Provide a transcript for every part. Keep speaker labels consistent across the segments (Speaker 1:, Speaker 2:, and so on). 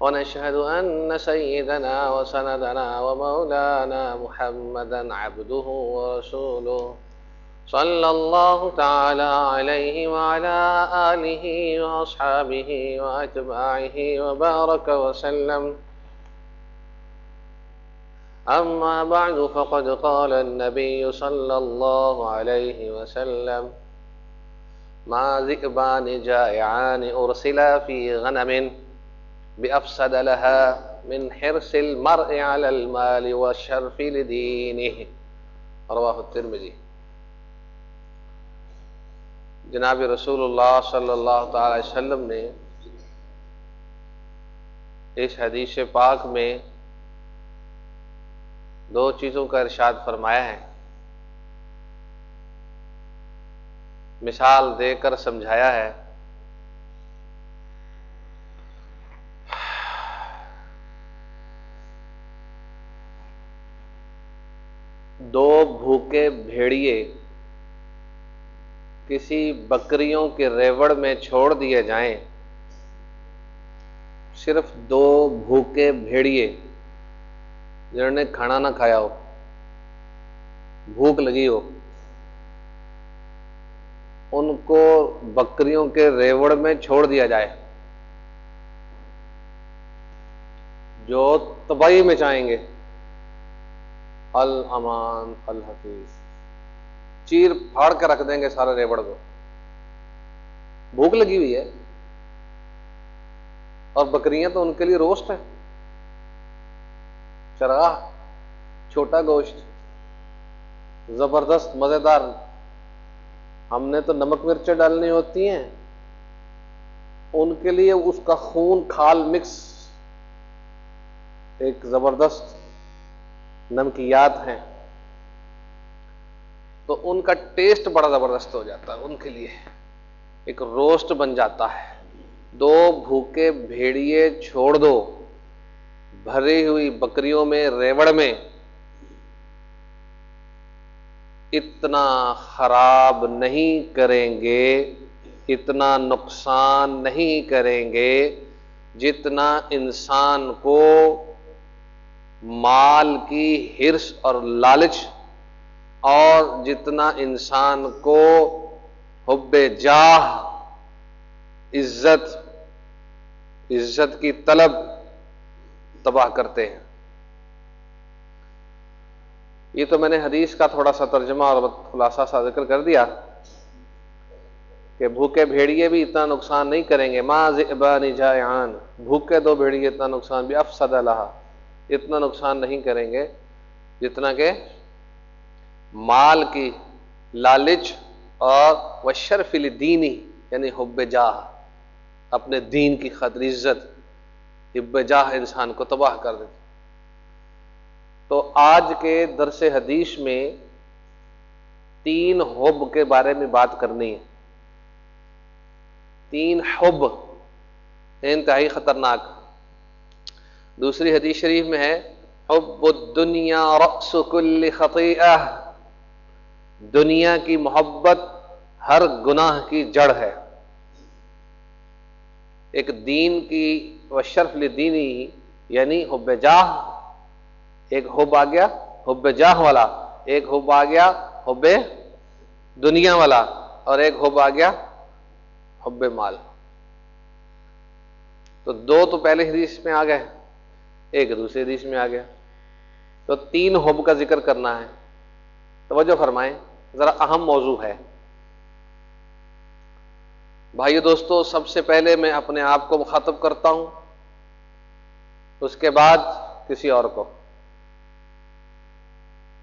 Speaker 1: ونشهد أن سيدنا وسندنا ومولانا محمدا عبده ورسوله. صلى الله تعالى عليه وعلى آله وأصحابه وأتباعه وبارك وسلم. أما بعد فقد قال النبي صلى الله عليه وسلم ما ذئبان جائعان أرسلا في غنم بأفسد لها من حرص المرء على المال والشرف لدينه. رواه الترمذي. جناب رسول اللہ صلی اللہ تعالی وسلم نے اس حدیث پاک میں دو چیزوں کا ارشاد فرمایا ہے۔ مثال دے کر سمجھایا ہے۔ دو بھوکے بھیڑیے کسی بکریوں کے ریوڑ میں چھوڑ دیے جائیں۔ صرف دو بھوکے بھیڑیے جنہوں نے کھانا نہ کھایا ہو، بھوک لگی ہو، ان کو بکریوں کے ریوڑ میں چھوڑ دیا جائے۔ جو تباہی میں چاہیں گے۔ الامان الحفیظ چیر پھاڑ کے رکھ دیں گے سارے ریوڑ کو۔ بھوک لگی ہوئی ہے۔ اور بکریاں تو ان کے لیے روسٹ ہیں۔ چراہ چھوٹا گوشت، زبردست، مزیدار۔ ہم نے تو نمک مرچیں ڈالنی ہوتی ہیں۔ ان کے لیے اس کا خون کھال، مکس۔ ایک زبردست نمکیات ہیں، تو ان کا ٹیسٹ بڑا زبردست ہو جاتا ہے، ان کے لیے۔ ایک روسٹ بن جاتا ہے۔ دو بھوکے بھیڑیے چھوڑ دو۔ بھری ہوئی بکریوں میں، ریوڑ میں۔ اتنا خراب نہیں کریں گے، اتنا نقصان نہیں کریں گے جتنا انسان کو مال کی ہرس اور لالچ اور جتنا انسان کو حب جاہ، عزت عزت کی طلب تباہ کرتے ہیں۔ یہ تو میں نے حدیث کا تھوڑا سا ترجمہ اور خلاصہ سا ذکر کر دیا کہ بھوکے بھیڑیے بھی اتنا نقصان نہیں کریں گے۔ ماں زبانی جائعان، بھوکے دو بھیڑیے اتنا نقصان بھی افسد اللہ اتنا نقصان نہیں کریں گے جتنا کہ مال کی لالچ اور وہ شرف دینی یعنی حب جاہ، اپنے دین کی خطر عزت، حب جاہ انسان کو تباہ کر دیتی۔ تو آج کے درس حدیث میں تین حب کے بارے میں بات کرنی ہے۔ تین حب، انتہائی خطرناک۔ دوسری حدیث شریف میں ہے، حب الدنیا رقص کل خطیئہ۔ دنیا کی محبت ہر گناہ کی جڑ ہے۔ ایک دین کی و شرف دینی یعنی حب جاہ۔ ایک حب آ گیا، حب جاہ والا۔ ایک حب آ گیا، حب دنیا والا۔ اور ایک حب آ گیا، حب مال۔ تو دو تو پہلے حدیث میں آ گئے۔ ایک دوسرے حدیث میں آ گیا۔ تو تین حب کا ذکر کرنا ہے۔ توجہ فرمائیں، ذرا اہم موضوع ہے۔ بھائی دوستو، سب سے پہلے میں اپنے آپ کو مخاطب کرتا ہوں۔ اس کے بعد کسی اور کو۔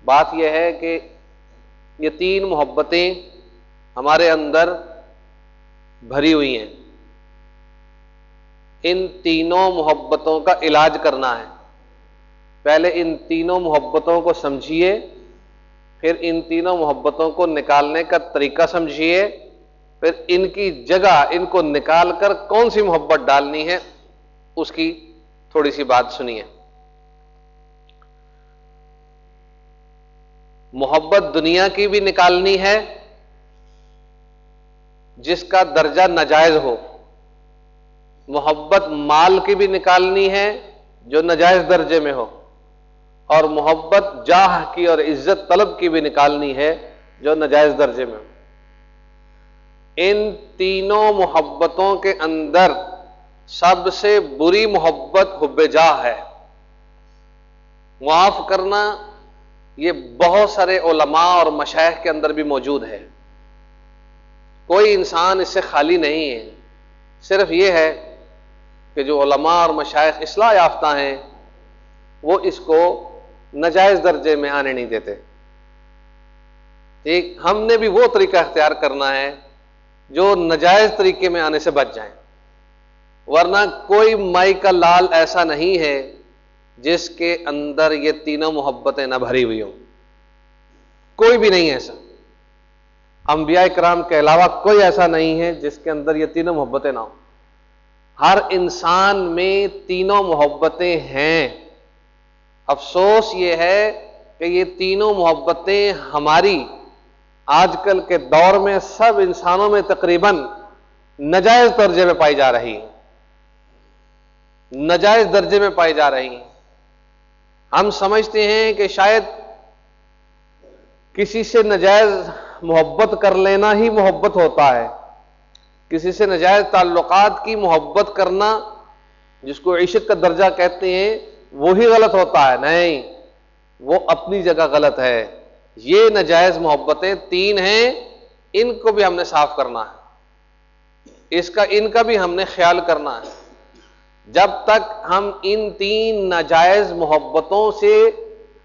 Speaker 1: بات یہ ہے کہ یہ تین محبتیں ہمارے اندر بھری ہوئی ہیں۔ ان تینوں محبتوں کا علاج کرنا ہے۔ پہلے ان تینوں محبتوں کو سمجھیے، پھر ان تینوں محبتوں کو نکالنے کا طریقہ سمجھیے، پھر ان کی جگہ ان کو نکال کر کون سی محبت ڈالنی ہے، اس کی تھوڑی سی بات سنیے۔ محبت دنیا کی بھی نکالنی ہے، جس کا درجہ ناجائز ہو۔ محبت مال کی بھی نکالنی ہے جو نجائز درجے میں ہو اور محبت جاہ کی اور عزت طلب کی بھی نکالنی ہے جو نجائز درجے میں ہو۔ ان تینوں محبتوں کے اندر سب سے بری محبت حب جاہ ہے۔ معاف کرنا یہ بہت سارے علماء اور مشائق کے اندر بھی موجود ہے۔ کوئی انسان اس سے خالی نہیں ہے۔ صرف یہ ہے کہ جو علماء اور مشائق اصلاح یافتہ ہیں، وہ اس کو نجائز درجے میں آنے نہیں دیتے۔ ایک ہم نے بھی وہ طریقہ اختیار کرنا ہے جو نجائز طریقے میں آنے سے بچ جائیں۔ ورنہ کوئی مائی کا لال ایسا نہیں ہے جس کے اندر یہ تینوں محبتیں نہ بھری ہوئی ہوں۔ کوئی بھی نہیں ایسا۔ انبیاء کرام کے علاوہ کوئی ایسا نہیں ہے جس کے اندر یہ تینوں محبتیں نہ ہوں۔ ہر انسان میں تینوں محبتیں ہیں۔ افسوس یہ ہے کہ یہ تینوں محبتیں ہماری آج کل کے دور میں سب انسانوں میں تقریباً نجائز درجے میں پائی جا رہی ہیں۔ نجائز درجے میں پائی جا رہی ہیں۔ ہم سمجھتے ہیں کہ شاید کسی سے نجائز محبت کر لینا ہی محبت ہوتا ہے۔ کسی سے نجائز تعلقات کی محبت کرنا جس کو عشق کا درجہ کہتے ہیں، وہی غلط ہوتا ہے۔ نہیں، وہ اپنی جگہ غلط ہے۔ یہ نجائز محبتیں تین ہیں، ان کو بھی ہم نے صاف کرنا ہے۔ اس کا، ان کا بھی ہم نے خیال کرنا ہے۔ جب تک ہم ان تین ناجائز محبتوں سے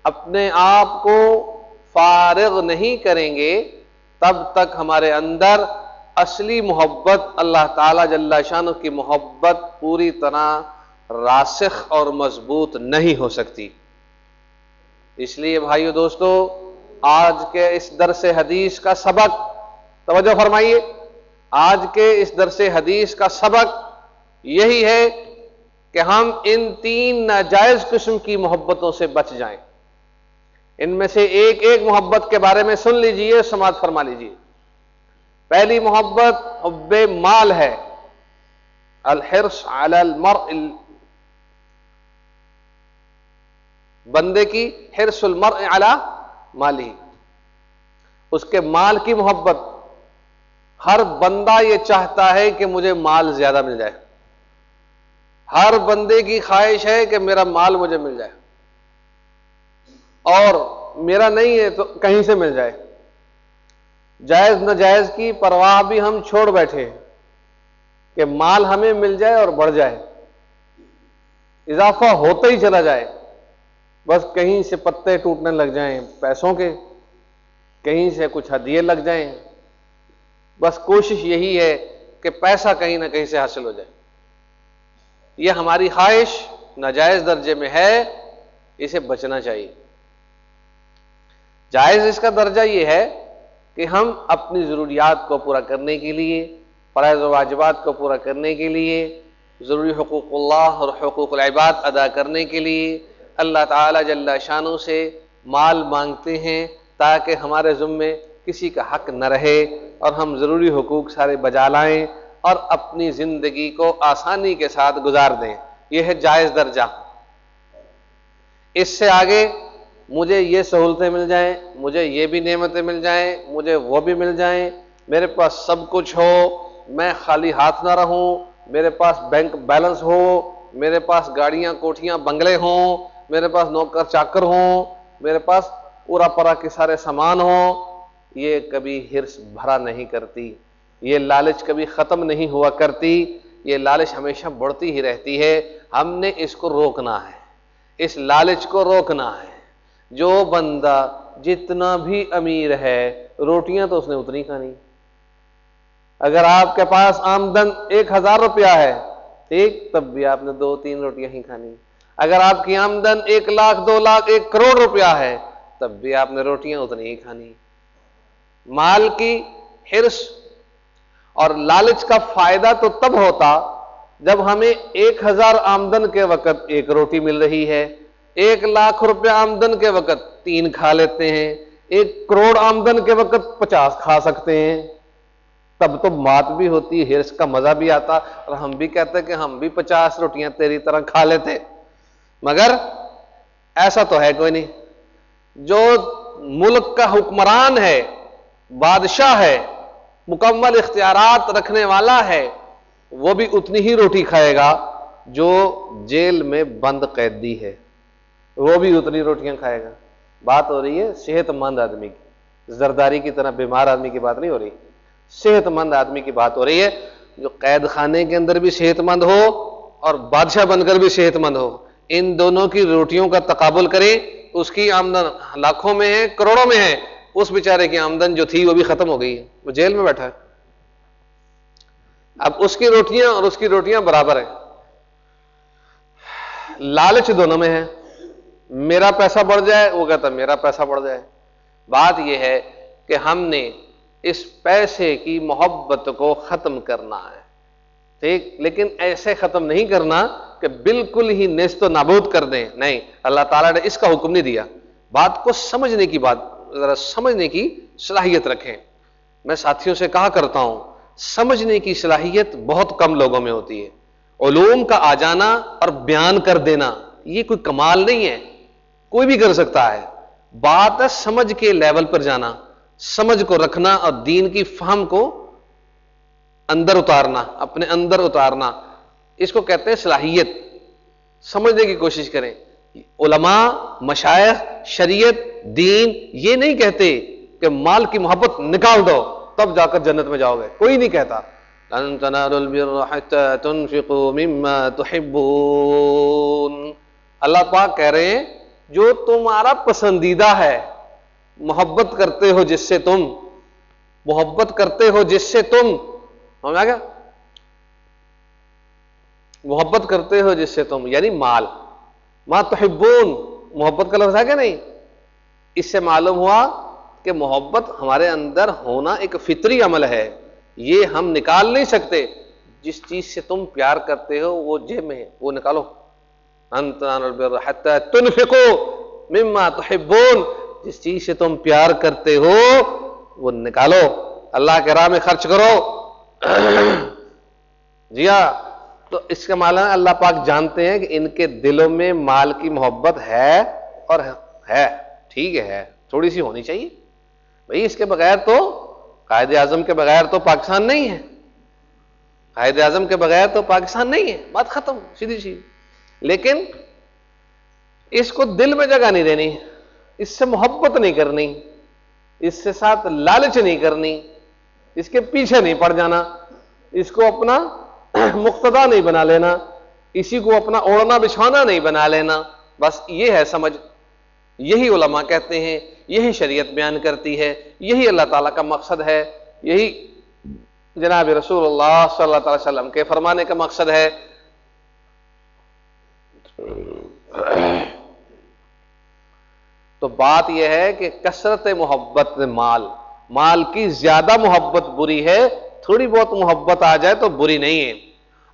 Speaker 1: اپنے آپ کو فارغ نہیں کریں گے، تب تک ہمارے اندر اصلی محبت اللہ تعالی جل شان کی محبت پوری طرح راسخ اور مضبوط نہیں ہو سکتی۔ اس لیے بھائیو دوستو، آج کے اس درس حدیث کا سبق، توجہ فرمائیے۔ آج کے اس درس حدیث کا سبق یہی ہے کہ ہم ان تین ناجائز قسم کی محبتوں سے بچ جائیں۔ ان میں سے ایک ایک محبت کے بارے میں سن لیجیے، سماعت فرما لیجیے۔ پہلی محبت حب مال ہے۔ الحرص علی المرء بندے کی حرص المرء علی مالی۔ اس کے مال کی محبت۔ ہر بندہ یہ چاہتا ہے کہ مجھے مال زیادہ مل جائے۔ ہر بندے کی خواہش ہے کہ میرا مال مجھے مل جائے۔ اور میرا نہیں ہے تو کہیں سے مل جائے۔ جائز ناجائز کی پرواہ بھی ہم چھوڑ بیٹھے کہ مال ہمیں مل جائے اور بڑھ جائے۔ اضافہ ہوتا ہی چلا جائے۔ بس کہیں سے پتے ٹوٹنے لگ جائیں پیسوں کے، کہیں سے کچھ ہدیے لگ جائیں۔ بس کوشش یہی ہے کہ پیسہ کہیں نہ کہیں سے حاصل ہو جائے۔ یہ ہماری خواہش ناجائز درجے میں ہے، اسے بچنا چاہیے۔ جائز اس کا درجہ یہ ہے کہ ہم اپنی ضروریات کو پورا کرنے کے لیے، فرائض و واجبات کو پورا کرنے کے لیے، ضروری حقوق اللہ اور حقوق العباد ادا کرنے کے لیے اللہ تعالی جل شانوں سے مال مانگتے ہیں تاکہ ہمارے ذمے کسی کا حق نہ رہے اور ہم ضروری حقوق سارے بجا لائیں اور اپنی زندگی کو آسانی کے ساتھ گزار دیں۔ یہ ہے جائز درجہ۔ اس سے آگے مجھے یہ سہولتیں مل جائیں، مجھے یہ بھی نعمتیں مل جائیں، مجھے وہ بھی مل جائیں۔ میرے پاس سب کچھ ہو، میں خالی ہاتھ نہ رہوں، میرے پاس بینک بیلنس ہو، میرے پاس گاڑیاں، کوٹھیاں، بنگلے ہوں، میرے پاس نوکر چاکر ہوں، میرے پاس پورا پورا کے سارے سامان ہوں۔ یہ کبھی ہرس بھرا نہیں کرتی، یہ لالچ کبھی ختم نہیں ہوا کرتی، یہ لالچ ہمیشہ بڑھتی ہی رہتی ہے۔ ہم نے اس کو روکنا ہے، اس لالچ کو روکنا ہے۔ جو بندہ جتنا بھی امیر ہے، روٹیاں تو اس نے اتنی کھانی۔ اگر آپ کے پاس آمدن ایک ہزار روپیہ ہے، ٹھیک، تب بھی آپ نے دو تین روٹیاں ہی کھانی۔ اگر آپ کی آمدن ایک لاکھ، دو لاکھ، ایک کروڑ روپیہ ہے، تب بھی آپ نے روٹیاں اتنی ہی کھانی۔ مال کی ہرس اور لالچ کا فائدہ تو تب ہوتا جب ہمیں ایک ہزار آمدن کے وقت ایک روٹی مل رہی ہے۔ ایک لاکھ روپے آمدن کے وقت تین کھا لیتے ہیں، ایک کروڑ آمدن کے وقت پچاس کھا سکتے ہیں۔ تب تو مات بھی ہوتی ہے ہرس کا مزہ بھی آتا۔ اور ہم بھی کہتے کہ ہم بھی پچاس روٹیاں تیری طرح کھا لیتے۔ مگر ایسا تو ہے کوئی نہیں۔ جو ملک کا حکمران ہے، بادشاہ ہے، مکمل اختیارات رکھنے والا ہے، وہ بھی اتنی ہی روٹی کھائے گا جو جیل میں بند قیدی ہے۔ وہ بھی اتنی روٹیاں کھائے گا۔ بات ہو رہی ہے صحت مند آدمی کی۔ زرداری کی طرح بیمار آدمی کی بات نہیں ہو رہی۔ صحت مند آدمی کی بات ہو رہی ہے جو قید خانے کے اندر بھی صحت مند ہو اور بادشاہ بن کر بھی صحت مند ہو۔ ان دونوں کی روٹیوں کا تقابل کریں۔ اس کی آمدن لاکھوں میں ہے، کروڑوں میں ہے۔ اس بیچارے کی آمدن جو تھی وہ بھی ختم ہو گئی ہے۔ وہ جیل میں بیٹھا ہے۔ اب اس کی روٹیاں اور اس کی روٹیاں برابر ہیں۔ لالچ دونوں میں ہے۔ میرا پیسہ بڑھ جائے، وہ کہتا میرا پیسہ بڑھ جائے۔ بات یہ ہے کہ ہم نے اس پیسے کی محبت کو ختم کرنا ہے۔ ٹھیک؟ لیکن ایسے ختم نہیں کرنا کہ بالکل ہی نیست و نابود کر دیں۔ نہیں، اللہ تعالیٰ نے اس کا حکم نہیں دیا۔ بات کو سمجھنے کی بات، ذرا سمجھنے کی صلاحیت رکھیں۔ میں ساتھیوں سے کہا کرتا ہوں، سمجھنے کی صلاحیت بہت کم لوگوں میں ہوتی ہے۔ علوم کا آ جانا اور بیان کر دینا، یہ کوئی کمال نہیں ہے۔ کوئی بھی کر سکتا ہے۔ بات ہے سمجھ کے لیول پر جانا، سمجھ کو رکھنا اور دین کی فہم کو اندر اتارنا، اپنے اندر اتارنا۔ اس کو کہتے ہیں صلاحیت۔ سمجھنے کی کوشش کریں۔ علماء مشائق شریعت، دین یہ نہیں کہتے کہ مال کی محبت نکال دو، تب جا کر جنت میں جاؤ گے۔ کوئی نہیں کہتا۔ اللہ پاک کہہ رہے ہیں جو تمہارا پسندیدہ ہے، محبت کرتے ہو جس سے تم، محبت کرتے ہو جس سے تم آ گیا؟ محبت کرتے ہو جس سے تم یعنی مال۔ ماں تحبون، محبت کا لفظ ہے کہ نہیں؟ اس سے معلوم ہوا کہ محبت ہمارے اندر ہونا ایک فطری عمل ہے۔ یہ ہم نکال نہیں سکتے۔ جس چیز سے تم پیار کرتے ہو، وہ جیب میں ہے، وہ نکالو۔ تنفقو مما تحبون۔ جس چیز سے تم پیار کرتے ہو، وہ نکالو۔ اللہ کے راہ میں خرچ کرو۔ جی ہاں تو اس کا مالا اللہ پاک جانتے ہیں کہ ان کے دلوں میں مال کی محبت ہے اور ہے۔ ٹھیک ہے تھوڑی سی ہونی چاہیے۔ بھائی، اس کے بغیر تو، قائد اعظم کے بغیر تو پاکستان نہیں ہے۔ قائد اعظم کے بغیر تو پاکستان نہیں ہے۔ بات ختم، سیدھی سی لیکن اس کو دل میں جگہ نہیں دینی، اس سے محبت نہیں کرنی، اس سے ساتھ لالچ نہیں کرنی، اس کے پیچھے نہیں پڑ جانا، اس کو اپنا مقتدا نہیں بنا لینا، اسی کو اپنا اوڑنا بچھانا نہیں بنا لینا۔ بس یہ ہے سمجھ۔ یہی علماء کہتے ہیں، یہی شریعت بیان کرتی ہے، یہی اللہ تعالیٰ کا مقصد ہے، یہی جناب رسول اللہ صلی اللہ تعالی وسلم کے فرمانے کا مقصد ہے۔ تو بات یہ ہے کہ کثرت محبت مال مال کی زیادہ محبت بری ہے، تھوڑی بہت محبت آ جائے تو بری نہیں ہے۔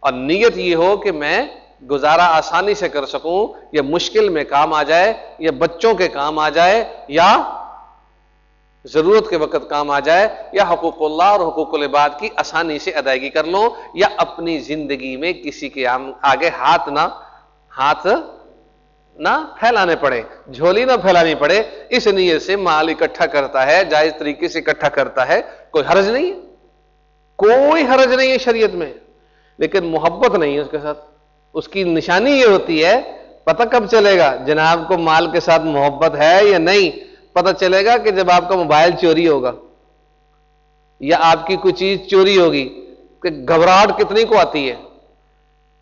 Speaker 1: اور نیت یہ ہو کہ میں گزارا آسانی سے کر سکوں، یا مشکل میں کام آ جائے، یا بچوں کے کام آ جائے، یا ضرورت کے وقت کام آ جائے، یا حقوق اللہ اور حقوق العباد کی آسانی سے ادائیگی کر لو یا اپنی زندگی میں کسی کے آگے ہاتھ نہ ہاتھ نہ پھیلانے پڑے، جھولی نہ پھیلانی پڑے، اس نیت سے مال اکٹھا کرتا ہے، جائز طریقے سے اکٹھا کرتا ہے، کوئی حرج نہیں۔ ہے کوئی حرج نہیں ہے شریعت میں۔ لیکن محبت نہیں ہے اس کے ساتھ۔ اس کی نشانی یہ ہوتی ہے، پتہ کب چلے گا؟ جناب کو مال کے ساتھ محبت ہے یا نہیں؟ پتہ چلے گا کہ جب آپ کا موبائل چوری ہوگا یا آپ کی کوئی چیز چوری ہوگی، کہ گھبراہٹ کتنی کو آتی ہے؟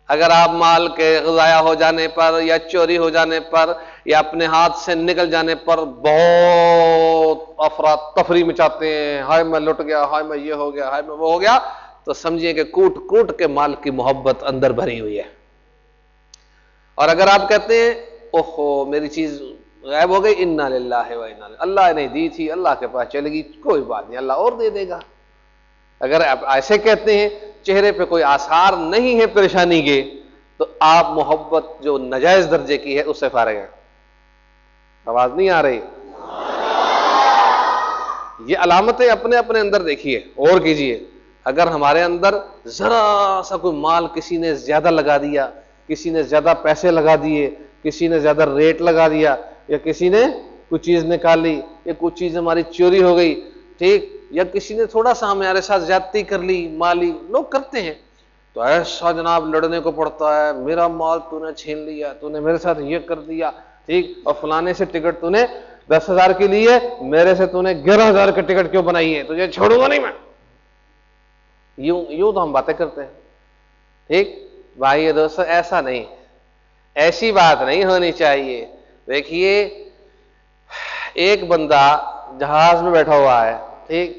Speaker 1: اگر آپ مال کے ضائع ہو جانے پر یا چوری ہو جانے پر یا اپنے ہاتھ سے نکل جانے پر بہت افراد تفریح مچاتے ہیں، ہائے میں لٹ گیا، ہائے میں یہ ہو گیا، ہائے میں وہ ہو گیا، تو سمجھیے کہ کوٹ کوٹ کے مال کی محبت اندر بھری ہوئی ہے۔ اور اگر آپ کہتے ہیں، اوہو، میری چیز غائب ہو گئی انا للہ و اللہ نے دی تھی، اللہ کے پاس چلے گی، کوئی بات نہیں، اللہ اور دے دے گا۔ اگر آپ ایسے کہتے ہیں چہرے پہ کوئی آثار نہیں ہے پریشانی کے، تو آپ محبت جو نجائز درجے کی ہے، اس سے فارغ ہیں۔ آواز نہیں آ رہی۔ یہ علامتیں اپنے اپنے اندر دیکھیے اور کیجیے۔ اگر ہمارے اندر ذرا سا کوئی مال کسی نے زیادہ لگا دیا، کسی نے زیادہ پیسے لگا دیے، کسی نے زیادہ ریٹ لگا دیا، یا کسی نے کوئی چیز نکال لی یا کوئی چیز ہماری چوری ہو گئی، ٹھیک یا کسی نے تھوڑا سا ہمارے ساتھ زیادتی کر لی، مالی، لوگ کرتے ہیں۔ تو ایسا جناب لڑنے کو پڑتا ہے، میرا مال تو نے چھین لیا، تو نے میرے ساتھ یہ کر دیا، ٹھیک؟ اور فلانے سے ٹکٹ تو نے دس ہزار کے لیے میرے سے تو نے گیارہ ہزار کا ٹکٹ کیوں بنائی ہے؟ تجھے چھوڑوں گا نہیں میں۔ یوں یوں تو ہم باتیں کرتے ہیں۔ ٹھیک؟ بھائی دوست ایسا نہیں۔ ایسی بات نہیں ہونی چاہیے۔ دیکھیے، ایک بندہ جہاز میں بیٹھا ہوا ہے۔ ٹھیک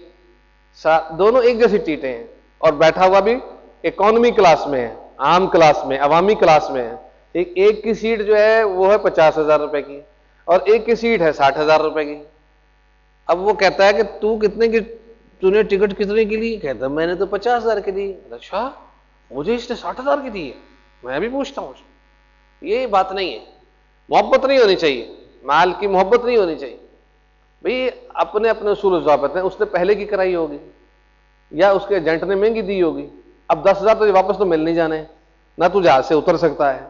Speaker 1: دونوں ایک جیسی ٹیٹیں ہیں اور بیٹھا ہوا بھی اکانومی کلاس میں ہے، عام کلاس میں، عوامی کلاس میں ہے۔ ٹھیک ایک کی سیٹ جو ہے، وہ ہے پچاس ہزار روپے کی اور ایک کی سیٹ ہے ساٹھ ہزار روپے کی۔ اب وہ کہتا ہے کہ تو کتنے کی تو نے ٹکٹ کتنے کی لی؟ کہتا میں نے تو پچاس ہزار کی دی اچھا مجھے اس نے ساٹھ ہزار کی دی ہے۔ میں بھی پوچھتا ہوں یہ بات نہیں ہے۔ محبت نہیں ہونی چاہیے۔ مال کی محبت نہیں ہونی چاہیے۔ بھائی اپنے اپنے اصول ضابط ہیں، اس نے پہلے کی کرائی ہوگی، یا اس کے ایجنٹ نے مہنگی دی ہوگی۔ اب دس ہزار تو واپس تو مل نہیں جانے، نہ تو جہاز سے اتر سکتا ہے۔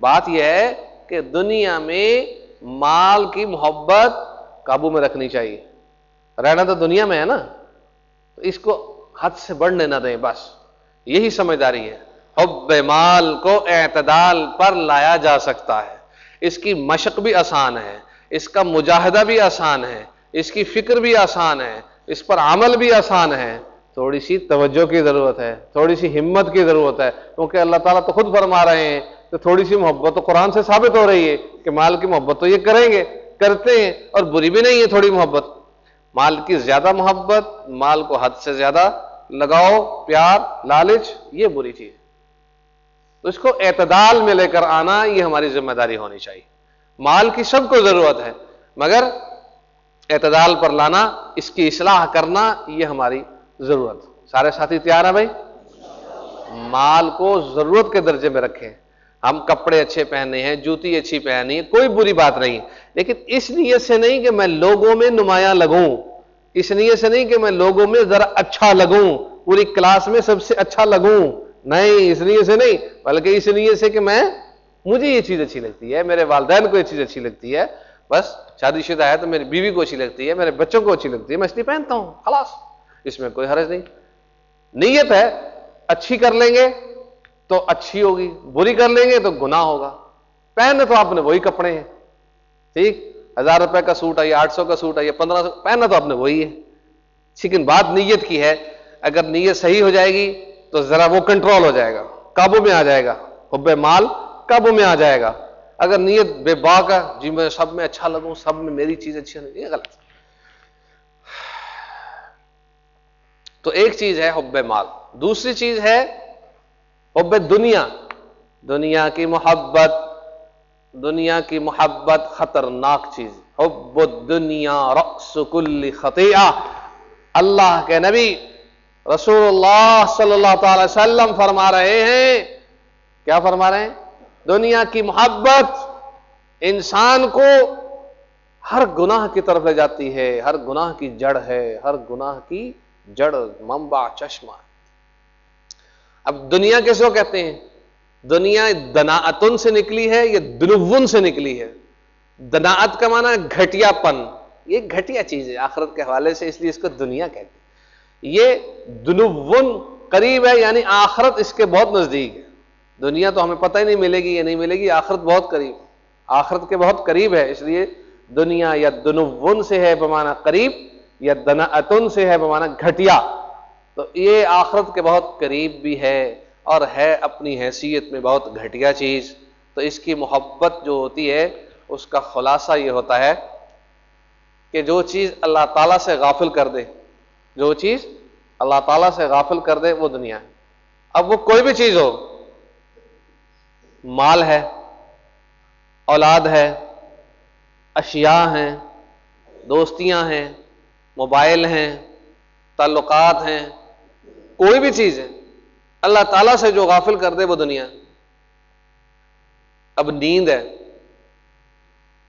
Speaker 1: بات یہ ہے کہ دنیا میں مال کی محبت قابو میں رکھنی چاہیے۔ رہنا تو دنیا میں ہے نا، تو اس کو حد سے بڑھنے نہ دیں، بس۔ یہی سمجھداری ہے۔ حب مال کو اعتدال پر لایا جا سکتا ہے۔ اس کی مشق بھی آسان ہے۔ اس کا مجاہدہ بھی آسان ہے، اس کی فکر بھی آسان ہے، اس پر عمل بھی آسان ہے۔ تھوڑی سی توجہ کی ضرورت ہے، تھوڑی سی ہمت کی ضرورت ہے، کیونکہ اللہ تعالیٰ تو خود فرما رہے ہیں۔ تو تھوڑی سی محبت تو قرآن سے ثابت ہو رہی ہے کہ مال کی محبت تو یہ کریں گے، کرتے ہیں اور بری بھی نہیں ہے تھوڑی محبت۔ مال کی زیادہ محبت، مال کو حد سے زیادہ لگاؤ، پیار، لالچ، یہ بری چیز تو اس کو اعتدال میں لے کر آنا، یہ ہماری ذمہ داری ہونی چاہیے۔ مال کی سب کو ضرورت ہے، مگر اعتدال پر لانا، اس کی اصلاح کرنا، یہ ہماری ضرورت۔ سارے ساتھی تیار ہیں بھائی؟ مال کو ضرورت کے درجے میں رکھیں۔ ہم کپڑے اچھے پہنے ہیں، جوتی اچھی پہنی ہے، کوئی بری بات نہیں۔ لیکن اس نیت سے نہیں کہ میں لوگوں میں نمایاں لگوں۔ اس نیت سے نہیں کہ میں لوگوں میں ذرا اچھا لگوں۔ پوری کلاس میں سب سے اچھا لگوں۔ نہیں، اس لیے سے نہیں، بلکہ اس لیے سے کہ میں مجھے یہ چیز اچھی لگتی ہے، میرے والدین کو یہ چیز اچھی لگتی ہے۔ بس، شادی شدہ ہے تو میری بیوی کو اچھی لگتی ہے، میرے بچوں کو اچھی لگتی ہے، میں اس لیے پہنتا ہوں، خلاص۔ اس میں کوئی حرج نہیں۔ نیت ہے، اچھی کر لیں گے تو اچھی ہوگی، بری کر لیں گے تو گناہ ہوگا۔ پہننے تو آپ نے وہی کپڑے ہیں۔ ٹھیک؟ ہزار روپے کا سوٹ آئیے، آٹھ سو کا سوٹ آئیے، پندرہ سو، پہننا تو آپ نے وہی ہے۔ لیکن بات نیت کی ہے، اگر نیت صحیح ہو جائے گی تو ذرا وہ کنٹرول ہو جائے گا، قابو میں آ جائے گا۔ حب مال قابو میں آ جائے گا؟ اگر نیت بے باک ہے جی میں سب میں اچھا لگوں، سب میں میری چیز اچھی نہیں یہ غلط۔ تو ایک چیز ہے حب مال۔ دوسری چیز ہے حب دنیا۔ دنیا کی محبت، دنیا کی محبت خطرناک چیز۔ حب دنیا رقص کل خطیہ اللہ کے نبی رسول اللہ صلی اللہ تعالی وسلم فرما رہے ہیں۔ کیا فرما رہے ہیں؟ دنیا کی محبت انسان کو ہر گناہ کی طرف لے جاتی ہے، ہر گناہ کی جڑ ہے، ہر گناہ کی جڑ ممبا چشمہ۔ اب دنیا کیسے وہ کہتے ہیں؟ دنیا دناعتن سے نکلی ہے یا دنون سے نکلی ہے؟ دناعت کا معنی گھٹیا پن یہ گھٹیا چیز ہے، آخرت کے حوالے سے اس لیے اس کو دنیا کہتے ہیں۔ یہ دنون قریب ہے یعنی آخرت اس کے بہت نزدیک ہے۔ دنیا تو ہمیں پتہ ہی نہیں ملے گی یا نہیں ملے گی، آخرت بہت قریب آخرت کے بہت قریب ہے، اس لیے دنیا یا دنون سے ہے بمانا قریب، یا دنا سے ہے بمانا گھٹیا۔ تو یہ آخرت کے بہت قریب بھی ہے اور ہے اپنی حیثیت میں بہت گھٹیا چیز۔ تو اس کی محبت جو ہوتی ہے، اس کا خلاصہ یہ ہوتا ہے کہ جو چیز اللہ تعالیٰ سے غافل کر دے، جو چیز اللہ تعالیٰ سے غافل کر دے، وہ دنیا ہے۔ اب وہ کوئی بھی چیز ہو مال ہے، اولاد ہے، اشیاء ہیں، دوستیاں ہیں، موبائل ہیں، تعلقات ہیں، کوئی بھی چیز ہے، اللہ تعالیٰ سے جو غافل کر دے وہ دنیا۔ اب نیند ہے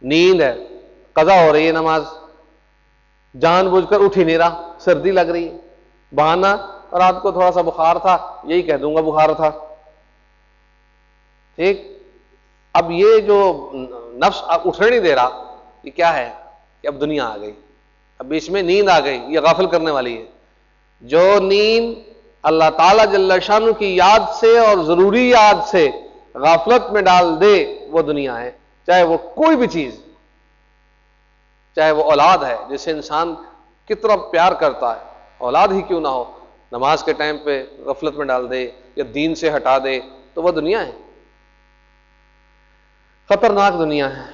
Speaker 1: نیند ہے، قضا ہو رہی ہے نماز، جان بوجھ کر اٹھ ہی نہیں رہا، سردی لگ رہی ہے بہانا رات کو تھوڑا سا بخار تھا، یہی کہہ دوں گا بخار تھا۔ ٹھیک اب یہ جو نفس اٹھنے نہیں دے رہا، یہ کیا ہے؟ کہ اب دنیا آ گئی۔ اب بیچ میں نیند آ گئی، یہ غافل کرنے والی ہے۔ جو نیند اللہ تعالی جل شاہ کی یاد سے اور ضروری یاد سے غافلت میں ڈال دے، وہ دنیا ہے۔ چاہے وہ کوئی بھی چیز، چاہے وہ اولاد ہے، جسے انسان کتنا پیار کرتا ہے۔ اولاد ہی کیوں نہ ہو؟ نماز کے ٹائم پہ غفلت میں ڈال دے یا دین سے ہٹا دے، تو وہ دنیا ہے۔ خطرناک دنیا ہے۔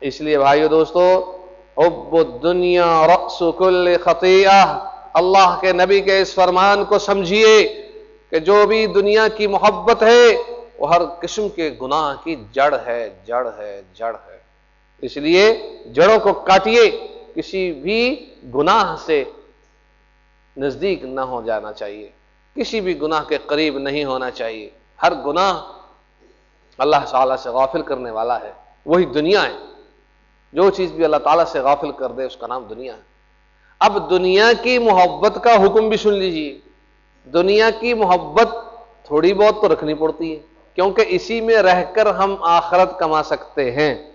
Speaker 1: اس لیے بھائیو دوستو اب دنیا رقص کل خطیہ اللہ کے نبی کے اس فرمان کو سمجھیے کہ جو بھی دنیا کی محبت ہے، وہ ہر قسم کے گناہ کی جڑ ہے جڑ ہے جڑ ہے۔ اس لیے جڑوں کو کاٹیے، کسی بھی گناہ سے نزدیک نہ ہو جانا چاہیے۔ کسی بھی گناہ کے قریب نہیں ہونا چاہیے۔ ہر گناہ اللہ تعالیٰ سے غافل کرنے والا ہے، وہی دنیا ہے۔ جو چیز بھی اللہ تعالیٰ سے غافل کر دے، اس کا نام دنیا ہے۔ اب دنیا کی محبت کا حکم بھی سن لیجیے دنیا کی محبت تھوڑی بہت تو رکھنی پڑتی ہے، کیونکہ اسی میں رہ کر ہم آخرت کما سکتے ہیں۔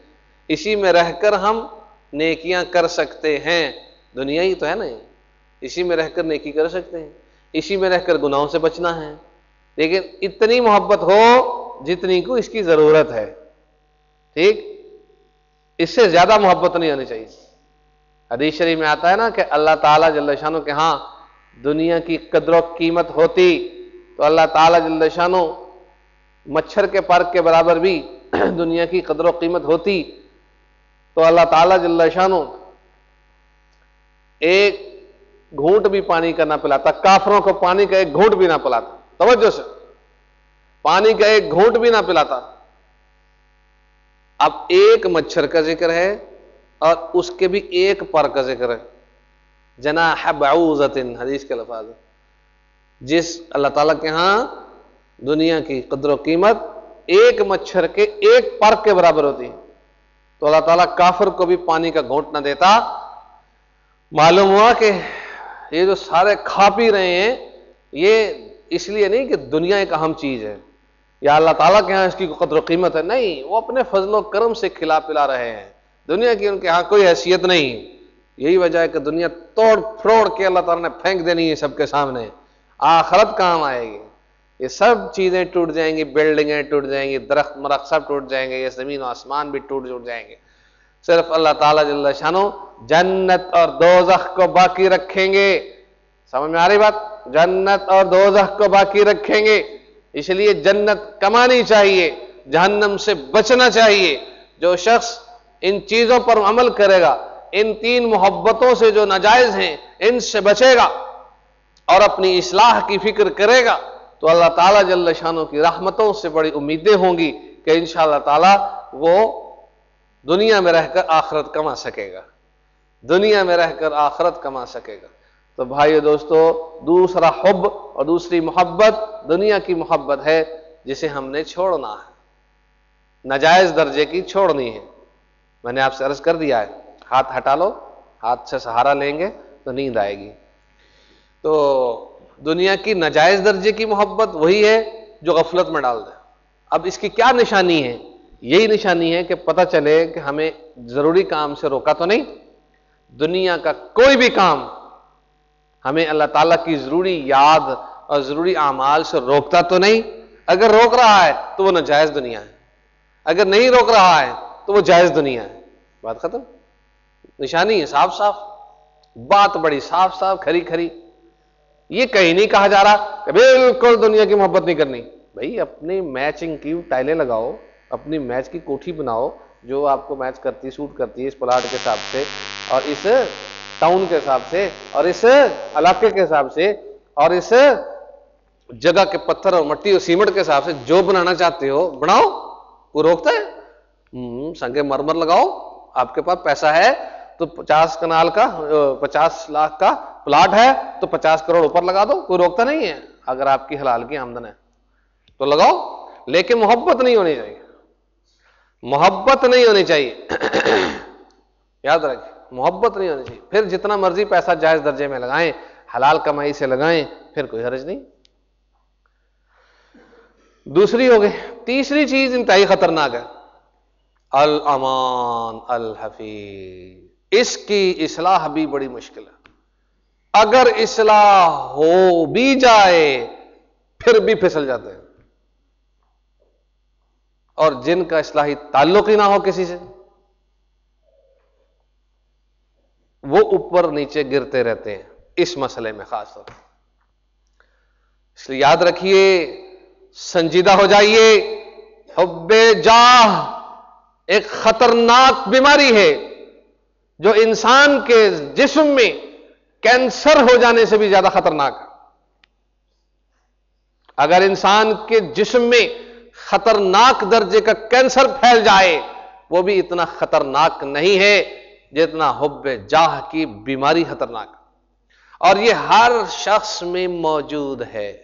Speaker 1: اسی میں رہ کر ہم نیکیاں کر سکتے ہیں۔ دنیا ہی تو ہے نا اسی میں رہ کر نیکی کر سکتے ہیں۔ اسی میں رہ کر گناہوں سے بچنا ہے۔ لیکن اتنی محبت ہو جتنی کو اس کی ضرورت ہے۔ ٹھیک؟ اس سے زیادہ محبت نہیں ہونی چاہیے۔ حدیث شریف میں آتا ہے نا کہ اللہ تعالیٰ جل شانو کے ہاں دنیا کی قدر و قیمت ہوتی، تو اللہ تعالیٰ جل شانو مچھر کے پارک کے برابر بھی دنیا کی قدر و قیمت ہوتی۔ تو اللہ تعالیٰ جل شانو ایک گھونٹ بھی پانی کا نہ پلاتا، کافروں کو پانی کا ایک گھونٹ بھی نہ پلاتا۔ توجہ سے۔ پانی کا ایک گھونٹ بھی نہ پلاتا۔ اب ایک مچھر کا ذکر ہے اور اس کے بھی ایک پر کا ذکر ہے۔ جنا حدیث کے لفاظ جس اللہ تعالیٰ کے ہاں دنیا کی قدر و قیمت ایک مچھر کے ایک پر کے برابر ہوتی ہے۔ تو اللہ تعالیٰ کافر کو بھی پانی کا گھونٹ نہ دیتا۔ معلوم ہوا کہ یہ جو سارے کھا پی رہے ہیں، یہ اس لیے نہیں کہ دنیا ایک اہم چیز ہے۔ یا اللہ تعالیٰ کے ہاں اس کی قدر و قیمت ہے؟ نہیں، وہ اپنے فضل و کرم سے کھلا پلا رہے ہیں۔ دنیا کی ان کے ہاں کوئی حیثیت نہیں۔ یہی وجہ ہے کہ دنیا توڑ پھروڑ کے اللہ تعالیٰ نے پھینک دینی ہے سب کے سامنے۔ آخرت کام آئے گی۔ یہ سب چیزیں ٹوٹ جائیں گی، بلڈنگیں ٹوٹ جائیں گی، درخت مرخت سب ٹوٹ جائیں گے، یہ زمین و آسمان بھی ٹوٹ ٹوٹ جائیں گے۔ صرف اللہ تعالیٰ جل شانو جنت اور دوزخ کو باقی رکھیں گے۔ سمجھ میں آ رہی بات؟ جنت اور دوزخ کو باقی رکھیں گے۔ اس لیے جنت کمانی چاہیے، جہنم سے بچنا چاہیے۔ جو شخص ان چیزوں پر عمل کرے گا، ان تین محبتوں سے جو ناجائز ہیں، ان سے بچے گا اور اپنی اصلاح کی فکر کرے گا، تو اللہ تعالیٰ جل شانوں کی رحمتوں سے بڑی امیدیں ہوں گی کہ انشاءاللہ اللہ تعالیٰ وہ دنیا میں رہ کر آخرت کما سکے گا۔ دنیا میں رہ کر آخرت کما سکے گا۔ تو بھائی دوستو، دوسرا حب اور دوسری محبت دنیا کی محبت ہے جسے ہم نے چھوڑنا ہے۔ نجائز درجے کی چھوڑنی ہے۔ میں نے آپ سے عرض کر دیا ہے، ہاتھ ہٹا لو، ہاتھ سے سہارا لیں گے تو نیند آئے گی۔ تو دنیا کی نجائز درجے کی محبت وہی ہے جو غفلت میں ڈال دے۔ اب اس کی کیا نشانی ہے؟ یہی نشانی ہے کہ پتہ چلے کہ ہمیں ضروری کام سے روکا تو نہیں، دنیا کا کوئی بھی کام ہمیں اللہ تعالیٰ کی ضروری یاد اور ضروری اعمال سے روکتا تو نہیں۔ اگر روک رہا ہے تو وہ ناجائز دنیا ہے۔ اگر نہیں روک رہا ہے تو وہ جائز دنیا ہے۔ بات ختم۔ نشانی ہے، صاف صاف۔ بات بڑی صاف صاف، کھری کھری۔ یہ کہیں نہیں کہا جا رہا کہ بالکل دنیا کی محبت نہیں کرنی۔ بھائی، اپنی میچنگ کی ٹائلیں لگاؤ، اپنی میچ کی کوٹھی بناؤ جو آپ کو میچ کرتی، سوٹ کرتی ہے اس پلاٹ کے حساب سے۔ اور اس ٹاؤن کے حساب سے اور اس علاقے کے حساب سے اور اس جگہ کے پتھر اور مٹی اور سیمنٹ کے حساب سے جو بنانا چاہتے ہو، بناؤ۔ وہ روکتا ہے۔ سنگے مرمر لگاؤ۔ آپ کے پاس پیسہ ہے تو پچاس کنال کا، پچاس لاکھ کا پلاٹ ہے تو پچاس کروڑ اوپر لگا دو۔ کوئی روکتا نہیں ہے۔ اگر آپ کی حلال کی آمدن ہے۔ تو لگاؤ۔ لیکن محبت نہیں ہونی چاہیے۔ محبت نہیں ہونی چاہیے۔ یاد رکھیں۔ محبت نہیں ہونی چاہیے۔ پھر جتنا مرضی پیسہ جائز درجے میں لگائیں، حلال کمائی سے لگائیں، پھر کوئی حرج نہیں۔ دوسری ہو گئی، تیسری چیز انتہائی خطرناک ہے۔ الامان الحفیظ۔ اس کی اصلاح بھی بڑی مشکل ہے۔ اگر اصلاح ہو بھی جائے، پھر بھی پھسل جاتے ہیں۔ اور جن کا اصلاحی تعلق ہی نہ ہو کسی سے وہ اوپر نیچے گرتے رہتے ہیں، اس مسئلے میں خاص طور اس لیے یاد رکھیے، سنجیدہ ہو جائیے، حب جاہ ایک خطرناک بیماری ہے جو انسان کے جسم میں کینسر ہو جانے سے بھی زیادہ خطرناک ہے۔ اگر انسان کے جسم میں خطرناک درجے کا کینسر پھیل جائے، وہ بھی اتنا خطرناک نہیں ہے۔ جتنا حب جاہ کی بیماری خطرناک۔ اور یہ ہر شخص میں موجود ہے۔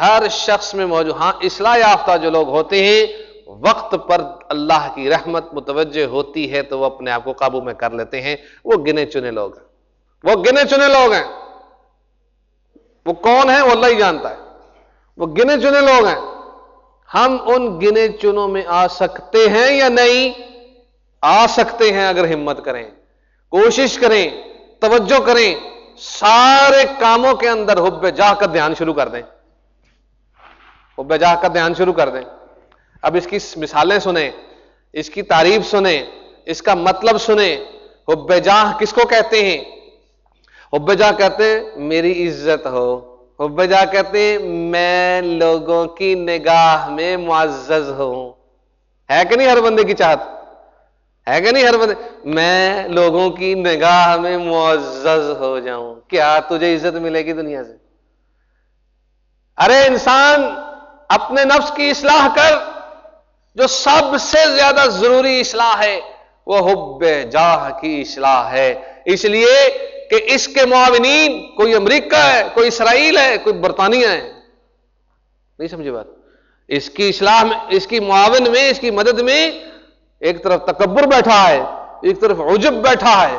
Speaker 1: ہر شخص میں موجود۔ ہاں اصلاح یافتہ جو لوگ ہوتے ہیں، وقت پر اللہ کی رحمت متوجہ ہوتی ہے تو وہ اپنے آپ کو قابو میں کر لیتے ہیں۔ وہ گنے چنے لوگ ہیں۔ وہ گنے چنے لوگ ہیں۔ وہ کون ہیں؟ وہ اللہ ہی جانتا ہے۔ وہ گنے چنے لوگ ہیں۔ ہم ان گنے چنوں میں آ سکتے ہیں یا نہیں؟ آ سکتے ہیں اگر ہمت کریں۔ کوشش کریں، توجہ کریں، سارے کاموں کے اندر حب جاہ کا دھیان شروع کر دیں۔ حب جاہ کا دھیان شروع کر دیں۔ اب اس کی مثالیں سنیں، اس کی تعریف سنیں، اس کا مطلب سنیں۔ حب جاہ کس کو کہتے ہیں؟ حب جاہ کہتے ہیں، میری عزت ہو۔ حب جاہ کہتے ہیں، میں لوگوں کی نگاہ میں معزز ہوں۔ ہے کہ نہیں ہر بندے کی چاہت؟ ہے کہ نہیں ہر بندے؟ میں لوگوں کی نگاہ میں معزز ہو جاؤں۔ کیا تجھے عزت ملے گی دنیا سے؟ ارے انسان اپنے نفس کی اصلاح کر۔ جو سب سے زیادہ ضروری اصلاح ہے، وہ حب جاہ کی اصلاح ہے۔ اس لیے کہ اس کے معاونین، کوئی امریکہ ہے، کوئی اسرائیل ہے، کوئی برطانیہ ہے۔ نہیں سمجھے بات۔ اس کی اصلاح میں، اس کی معاون میں، اس کی مدد میں ایک طرف تکبر بیٹھا ہے، ایک طرف عجب بیٹھا ہے،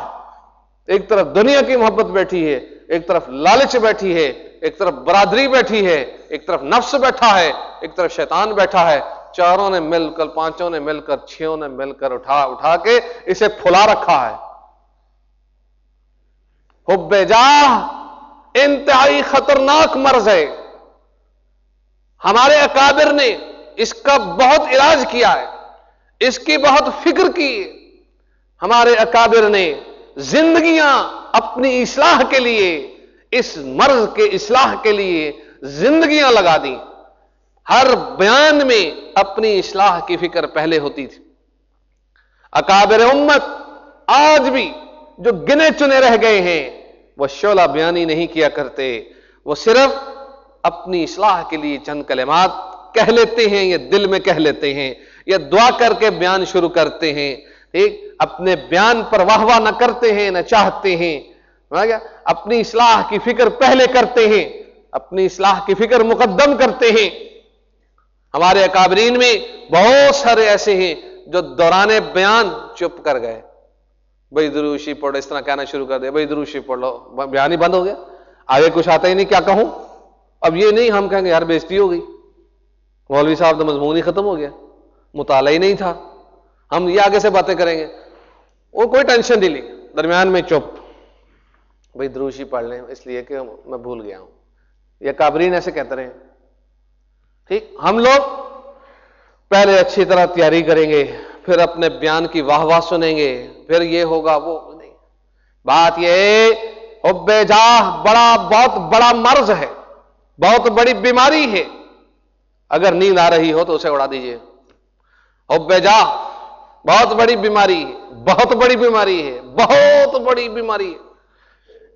Speaker 1: ایک طرف دنیا کی محبت بیٹھی ہے، ایک طرف لالچ بیٹھی ہے، ایک طرف برادری بیٹھی ہے، ایک طرف نفس بیٹھا ہے، ایک طرف شیطان بیٹھا ہے۔ چاروں نے مل کر، پانچوں نے مل کر چھوں نے مل کر اٹھا اٹھا کے اسے پھلا رکھا ہے۔ حب جاہ، انتہائی خطرناک مرض ہے۔ ہمارے اکابر نے اس کا بہت علاج کیا ہے۔ اس کی بہت فکر کی۔ ہمارے اکابر نے زندگیاں اپنی اصلاح کے لیے، اس مرض کے اصلاح کے لیے زندگیاں لگا دی ہر بیان میں اپنی اصلاح کی فکر پہلے ہوتی تھی۔ اکابر امت آج بھی جو گنے چنے رہ گئے ہیں، وہ شولہ بیانی نہیں کیا کرتے۔ وہ صرف اپنی اصلاح کے لیے چند کلمات کہہ لیتے ہیں یا دل میں کہہ لیتے ہیں۔ یا دعا کر کے بیان شروع کرتے ہیں، ٹھیک؟ اپنے بیان پر واہ واہ نہ کرتے ہیں، نہ چاہتے ہیں۔ اپنی اصلاح کی فکر پہلے کرتے ہیں، اپنی اصلاح کی فکر مقدم کرتے ہیں۔ ہمارے اکابرین میں بہت سارے ایسے ہیں جو دوران بیان چپ کر گئے۔ بھائی دروشی پڑھو اس طرح کہنا شروع کر دے۔ بھائی دروشی پڑھ لو، بیان ہی بند ہو گیا۔ آگے کچھ آتا ہی نہیں، کیا کہوں؟ اب یہ نہیں، ہم کہیں گے، یار بےزتی ہو گئی۔ مولوی صاحب تو مضمون ہی ختم ہو گیا۔ مطالعہ ہی نہیں تھا۔ ہم یہ آگے سے باتیں کریں گے۔ وہ کوئی ٹینشن نہیں لی۔ درمیان میں چپ۔ بھائی دروشی پڑھ لیں، اس لیے کہ میں بھول گیا ہوں۔ یا کابرین ایسے کہتے رہے ٹھیک؟ ہم لوگ پہلے اچھی طرح تیاری کریں گے، پھر اپنے بیان کی واہ واہ سنیں گے۔ پھر یہ ہوگا، وہ نہیں۔ بات یہ حب جاہ بڑا بہت بڑا مرض ہے۔ بہت بڑی بیماری ہے۔ اگر نیند آ رہی ہو تو اسے اڑا دیجیے حب جاہ بہت بڑی بیماری ہے، بہت بڑی بیماری ہے، بہت بڑی بیماری ہے۔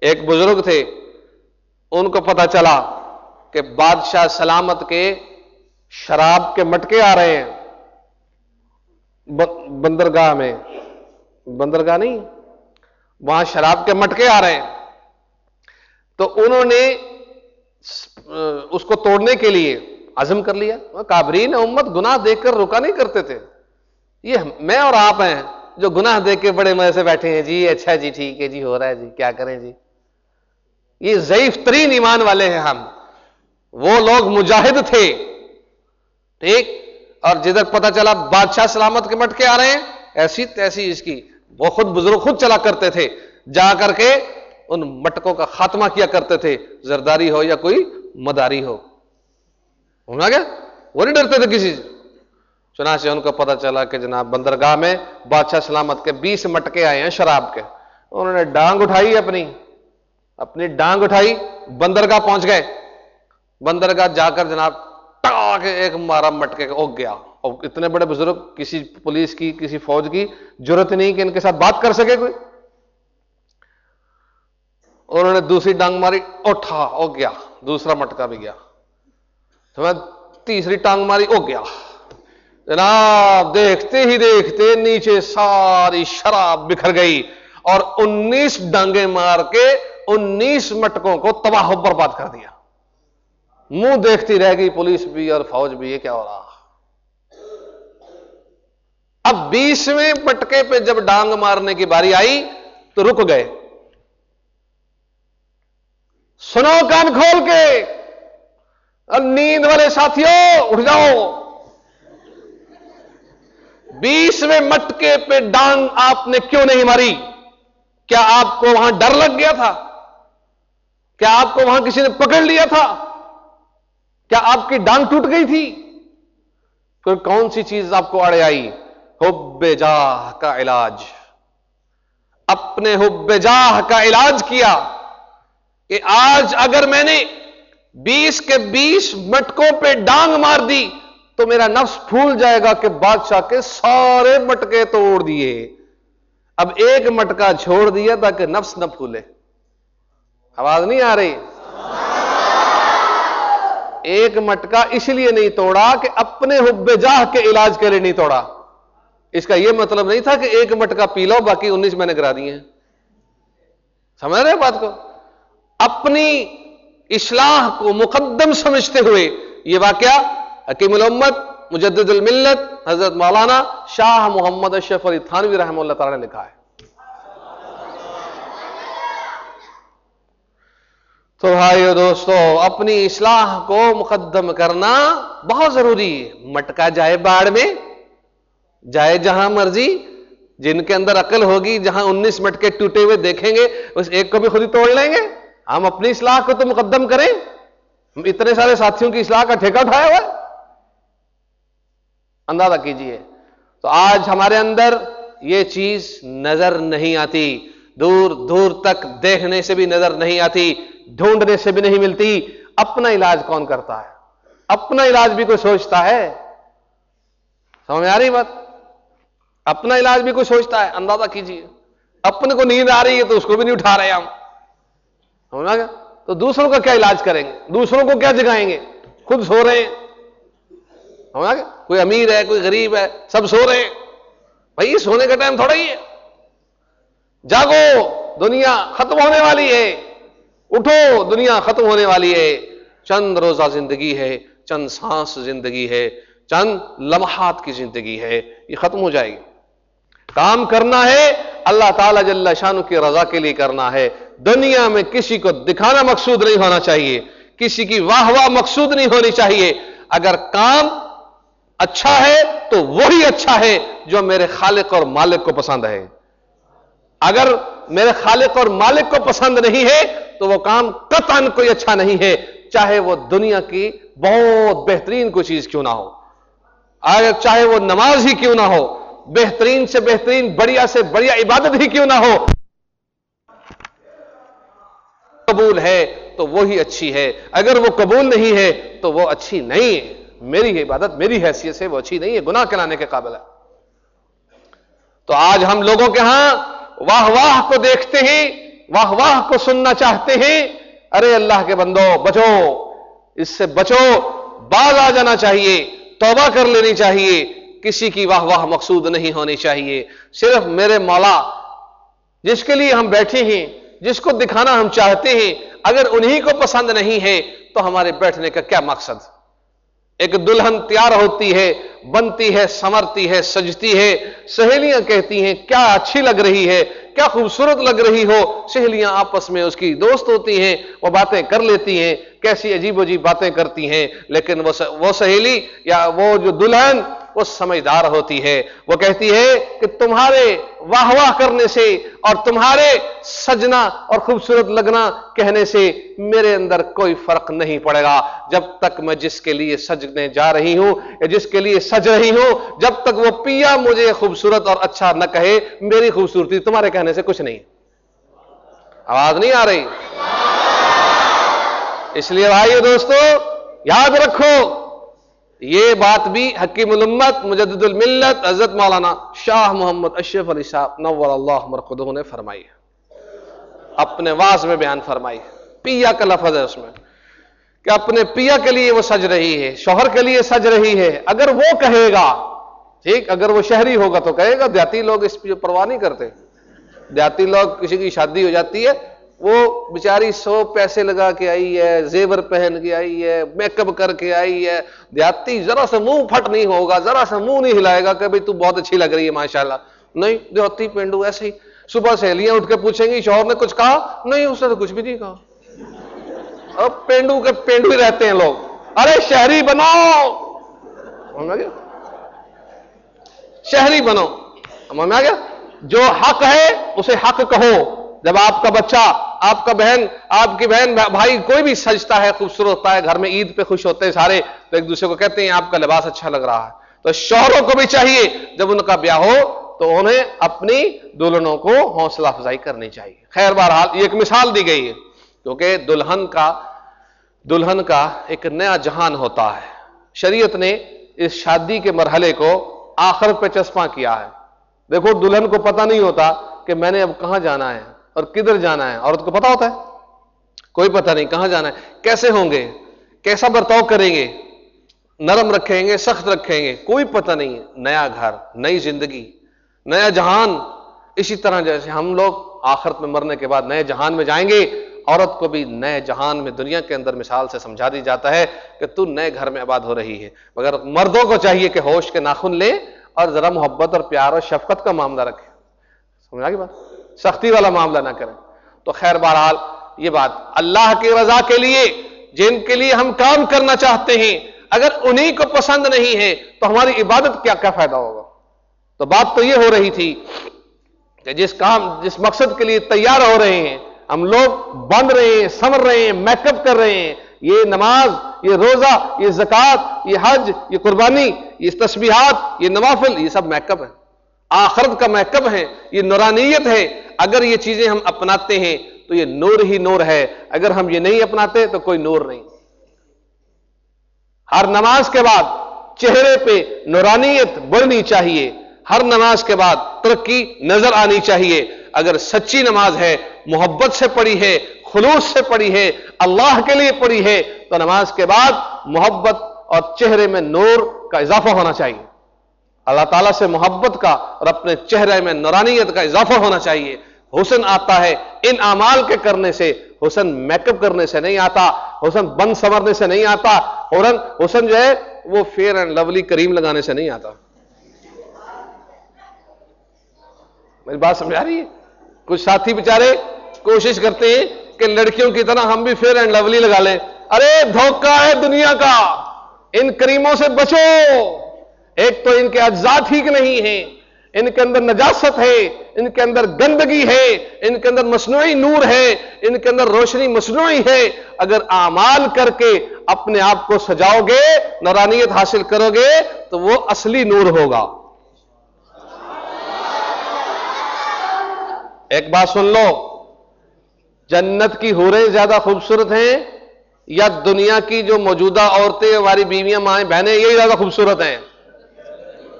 Speaker 1: ایک بزرگ تھے، ان کو پتا چلا کہ بادشاہ سلامت کے شراب کے مٹکے آ رہے ہیں۔ بندرگاہ میں۔ بندرگاہ نہیں، وہاں شراب کے مٹکے آ رہے ہیں۔ تو انہوں نے اس کو توڑنے کے لیے عزم کر لیا۔ کابرین امت گناہ دیکھ کر رکا نہیں کرتے تھے۔ یہ میں اور آپ ہیں جو گناہ دیکھ کے بڑے مزے سے بیٹھے ہیں۔ جی اچھا جی ٹھیک ہے جی ہو رہا ہے جی کیا کریں جی؟ یہ ضعیف ترین ایمان والے ہیں ہم۔ وہ لوگ مجاہد تھے۔ ٹھیک؟ اور جدھر پتا چلا بادشاہ سلامت کے مٹکے آ رہے ہیں، ایسی تیسی اس کی۔ وہ خود بزرگ خود چلا کرتے تھے۔ جا کر کے ان مٹکوں کا خاتمہ کیا کرتے تھے۔ زرداری ہو یا کوئی مداری ہو۔ گیا وہ نہیں ڈرتے تھے کسی سے۔ چنانچہ ان کو پتا چلا کہ جناب بندرگاہ میں بادشاہ سلامت کے بیس مٹکے آئے ہیں شراب کے۔ انہوں نے ڈانگ اٹھائی اپنی۔ اپنی ڈانگ اٹھائی، بندرگاہ پہنچ گئے۔ بندرگاہ جا کر جناب ایک مارا مٹکے کا اگ گیا۔ اور اتنے بڑے بزرگ، کسی پولیس کی، کسی فوج کی ضرورت نہیں کہ ان کے ساتھ بات کر سکے کوئی۔ انہوں نے دوسری ڈانگ ماری، اٹھا، او گیا۔ دوسرا مٹکا بھی گیا۔ میں تیسری ٹانگ ماری، او گیا۔ جناب، دیکھتے ہی دیکھتے نیچے ساری شراب بکھر گئی اور انیس ڈانگے مار کے انیس مٹکوں کو تباہ برباد کر دیا۔ منہ دیکھتی رہ گئی پولیس بھی اور فوج بھی، یہ کیا ہو رہا؟ اب بیسویں مٹکے پہ جب ڈانگ مارنے کی باری آئی تو رک گئے۔ سنو کان کھول کے۔ نیند والے ساتھیوں، اٹھ جاؤ۔ بیسویں مٹکے پہ ڈانگ آپ نے کیوں نہیں ماری؟ کیا آپ کو وہاں ڈر لگ گیا تھا؟ کیا آپ کو وہاں کسی نے پکڑ لیا تھا؟ کیا آپ کی ڈانگ ٹوٹ گئی تھی؟ کوئی کون سی چیز آپ کو اڑے آئی؟ حب جاہ کا علاج۔ اپنے حب جاہ کا علاج کیا کہ آج اگر میں نے بیس کے بیس مٹکوں پہ ڈانگ مار دی تو میرا نفس پھول جائے گا کہ بادشاہ کے سارے مٹکے توڑ دیے۔ اب ایک مٹکا چھوڑ دیا تاکہ نفس نہ پھولے۔ آواز نہیں آ رہی؟ ایک مٹکا اس لیے نہیں توڑا کہ اپنے حب جاہ کے علاج کے لیے نہیں توڑا۔ اس کا یہ مطلب نہیں تھا کہ ایک مٹکا پی لو، باقی انیس میں نے کرا دیے سمجھ رہے بات کو؟ اپنی اصلاح کو مقدم سمجھتے ہوئے یہ واقعہ حکیم الامت، مجدد الملت، حضرت مولانا شاہ محمد اشرف علی تھانوی رحمہ اللہ تعالی نے لکھا ہے۔ تو بھائی دوستو، اپنی اصلاح کو مقدم کرنا بہت ضروری ہے۔ مٹکا جائے باڑ میں، جائے جہاں مرضی، جن کے اندر عقل ہوگی، جہاں انیس مٹکے ٹوٹے ہوئے دیکھیں گے، اس ایک کو بھی خود ہی توڑ لیں گے۔ ہم اپنی اصلاح کو تو مقدم کریں۔ اتنے سارے ساتھیوں کی اصلاح کا ٹھیکہ اٹھایا ہوا ہے۔ اندازہ کیجیے۔ تو آج ہمارے اندر یہ چیز نظر نہیں آتی۔ دور دور تک دیکھنے سے بھی نظر نہیں آتی، ڈھونڈنے سے بھی نہیں ملتی۔ اپنا علاج کون کرتا ہے؟ اپنا علاج بھی کوئی سوچتا ہے؟ سمجھ آ رہی بات؟ اپنا علاج بھی کوئی سوچتا ہے؟ اندازہ کیجیے۔ اپنے کو نیند آ رہی ہے تو اس کو بھی نہیں اٹھا رہے ہم۔ سمجھا گیا تو دوسروں کا کیا علاج کریں گے؟ دوسروں کو کیا جگائیں گے؟ خود سو رہے ہیں۔ سمجھا گیا کوئی امیر ہے، کوئی غریب ہے، سب سو رہے ہیں۔ بھائی سونے کا ٹائم تھوڑا ہی ہے۔ جاگو، دنیا ختم ہونے والی ہے۔ اٹھو، دنیا ختم ہونے والی ہے۔ چند روزہ زندگی ہے، چند سانس زندگی ہے، چند لمحات کی زندگی ہے۔ یہ ختم ہو جائے گی۔ کام کرنا ہے، اللہ تعالی جل شان کی رضا کے لیے کرنا ہے۔ دنیا میں کسی کو دکھانا مقصود نہیں ہونا چاہیے، کسی کی واہ واہ مقصود نہیں ہونی چاہیے۔ اگر کام اچھا ہے تو وہی اچھا ہے جو میرے خالق اور مالک کو پسند ہے۔ اگر میرے خالق اور مالک کو پسند نہیں ہے تو وہ کام قطن کوئی اچھا نہیں ہے، چاہے وہ دنیا کی بہت بہترین کوئی چیز کیوں نہ ہو۔ اگر چاہے وہ نماز ہی کیوں نہ ہو، بہترین سے بہترین، بڑھیا سے بڑھیا عبادت ہی کیوں نہ ہو۔ قبول ہے تو وہی اچھی ہے۔ اگر وہ قبول نہیں ہے تو وہ اچھی نہیں ہے۔ میری عبادت، میری حیثیت سے وہ اچھی نہیں ہے، گناہ کرانے کے قابل ہے۔ تو آج ہم لوگوں کے ہاں واہ واہ کو دیکھتے ہیں، واہ واہ کو سننا چاہتے ہیں۔ ارے اللہ کے بندو، بچو، اس سے بچو، باز آ جانا چاہیے، توبہ کر لینی چاہیے۔ کسی کی واہ واہ مقصود نہیں ہونی چاہیے۔ صرف میرے مولا، جس کے لیے ہم بیٹھے ہیں جس کو دکھانا ہم چاہتے ہیں، اگر انہی کو پسند نہیں ہے، تو ہمارے بیٹھنے کا کیا مقصد؟ ایک دلہن تیار ہوتی ہے، بنتی ہے سمرتی ہے، سجتی ہے، سہیلیاں کہتی ہیں، کیا اچھی لگ رہی ہے، کیا خوبصورت لگ رہی ہو؟ سہیلیاں آپس میں اس کی دوست ہوتی ہیں، وہ باتیں کر لیتی ہیں، کیسی عجیب عجیب باتیں کرتی ہیں، لیکن وہ سہیلی یا وہ جو دلہن وہ سمجھدار ہوتی ہے۔ وہ کہتی ہے کہ تمہارے واہ واہ کرنے سے اور تمہارے سجنا اور خوبصورت لگنا کہنے سے میرے اندر کوئی فرق نہیں پڑے گا۔ جب تک میں جس کے لیے سجنے جا رہی ہوں، یا جس کے لیے سج رہی ہوں، جب تک وہ پیا مجھے خوبصورت اور اچھا نہ کہے، میری خوبصورتی تمہارے کہنے سے کچھ نہیں۔ آواز نہیں آ رہی۔ اس لیے بھائی دوستو، یاد رکھو یہ بات بھی حکیم الامت، مجدد الملت، حضرت مولانا شاہ محمد اشرف علی صاحب نور اللہ مرخدہ نے فرمائی ہے۔ اپنے واز میں بیان فرمائی ہے۔ پیا کا لفظ ہے اس میں کہ اپنے پیا کے لیے وہ سج رہی ہے، شوہر کے لیے سج رہی ہے۔ اگر وہ کہے گا، ٹھیک، اگر وہ شہری ہوگا تو کہے گا، دیہاتی لوگ اس پہ پرواہ نہیں کرتے۔ دیہاتی لوگ کسی کی شادی ہو جاتی ہے وہ بیچاری سو پیسے لگا کے آئی ہے، زیور پہن کے آئی ہے میک اپ کر کے آئی ہے۔ دیہاتی ذرا سا منہ پھٹ نہیں ہوگا، ذرا سا منہ نہیں ہلائے گا کہ بھائی تو بہت اچھی لگ رہی ہے ماشاء اللہ نہیں، دیہاتی پینڈو ایسے ہی۔ صبح سہیلیاں اٹھ کے پوچھیں گی، شوہر نے کچھ کہا؟ نہیں، اس نے تو کچھ بھی نہیں کہا۔ اب پینڈو کے پینڈو ہی رہتے ہیں لوگ۔ ارے، شہری بنو۔ شہری بنو۔ میں گیا؟ جو حق ہے، اسے حق کہو۔ جب آپ کا بچہ، آپ کا بہن، آپ کی بہن، بھائی کوئی بھی سجتا ہے، خوبصورت ہوتا ہے، گھر میں عید پہ خوش ہوتے ہیں سارے، تو ایک دوسرے کو کہتے ہیں، آپ کا لباس اچھا لگ رہا ہے۔ تو شوہروں کو بھی چاہیے، جب ان کا بیاہ ہو، تو انہیں اپنی دلہنوں کو حوصلہ افزائی کرنی چاہیے۔ خیر، بہرحال، یہ ایک مثال دی گئی ہے، کیونکہ دلہن کا دلہن کا ایک نیا جہان ہوتا ہے۔ شریعت نے اس شادی کے مرحلے کو آخر پہ چسپاں کیا ہے۔ دیکھو، دلہن کو پتہ نہیں ہوتا کہ میں نے اب کہاں جانا ہے۔ اور کدھر جانا ہے؟ عورت کو پتا ہوتا ہے؟ کوئی پتا نہیں، کہاں جانا ہے؟ کیسے ہوں گے؟ کیسا برتاؤ کریں گے؟ نرم رکھیں گے، سخت رکھیں گے؟ کوئی پتہ نہیں، نیا گھر، نئی زندگی، نیا جہان۔ اسی طرح جیسے ہم لوگ آخرت میں مرنے کے بعد نئے جہان میں جائیں گے، عورت کو بھی نئے جہان میں، دنیا کے اندر مثال سے سمجھا دی جاتا ہے کہ تو نئے گھر میں آباد ہو رہی ہے۔ مگر مردوں کو چاہیے کہ ہوش کے ناخن لے اور ذرا محبت اور پیار اور شفقت کا معاملہ رکھے۔ سمجھا گی بات؟ سختی والا معاملہ نہ کریں۔ تو خیر بہرحال، یہ بات اللہ کی رضا کے لیے، جن کے لیے ہم کام کرنا چاہتے ہیں، اگر انہی کو پسند نہیں ہے، تو ہماری عبادت کیا کیا فائدہ ہوگا؟ تو بات تو یہ ہو رہی تھی کہ جس کام، جس مقصد کے لیے تیار ہو رہے ہیں، ہم لوگ بن رہے ہیں، سمر رہے ہیں، میک اپ کر رہے ہیں۔ یہ نماز، یہ روزہ، یہ زکوٰۃ، یہ حج، یہ قربانی، یہ تسبیحات، یہ نوافل، یہ سب میک اپ ہے آخرت کا میک اپ ہے، یہ نورانیت ہے۔ اگر یہ چیزیں ہم اپناتے ہیں تو یہ نور ہی نور ہے۔ اگر ہم یہ نہیں اپناتے تو کوئی نور نہیں۔ ہر نماز کے بعد چہرے پہ نورانیت بڑھنی چاہیے۔ ہر نماز کے بعد ترقی نظر آنی چاہیے۔ اگر سچی نماز ہے، محبت سے پڑھی ہے، خلوص سے پڑھی ہے، اللہ کے لیے پڑھی ہے، تو نماز کے بعد محبت اور چہرے میں نور کا اضافہ ہونا چاہیے۔ اللہ تعالیٰ سے محبت کا اور اپنے چہرے میں نورانیت کا اضافہ ہونا چاہیے۔ حسن آتا ہے ان اعمال کے کرنے سے، حسن میک اپ کرنے سے نہیں آتا، حسن بند سنورنے سے نہیں آتا حسن جو ہے وہ فیئر اینڈ لولی کریم لگانے سے نہیں آتا۔ میری بات سمجھا رہی ہے؟ کچھ ساتھی بےچارے کوشش کرتے ہیں کہ لڑکیوں کی طرح ہم بھی فیئر اینڈ لولی لگا لیں۔ ارے دھوکہ ہے دنیا کا، ان کریموں سے بچو۔ ایک تو ان کے اجزاء ٹھیک نہیں ہیں، ان کے اندر نجاست ہے، ان کے اندر گندگی ہے، ان کے اندر مصنوعی نور ہے، ان کے اندر روشنی مصنوعی ہے۔ اگر اعمال کر کے اپنے آپ کو سجاؤ گے، نورانیت حاصل کرو گے، تو وہ اصلی نور ہوگا۔ ایک بات سن لو، جنت کی ہوریں زیادہ خوبصورت ہیں یا دنیا کی جو موجودہ عورتیں، ہماری بیویاں، مائیں، بہنیں، یہی زیادہ خوبصورت ہیں؟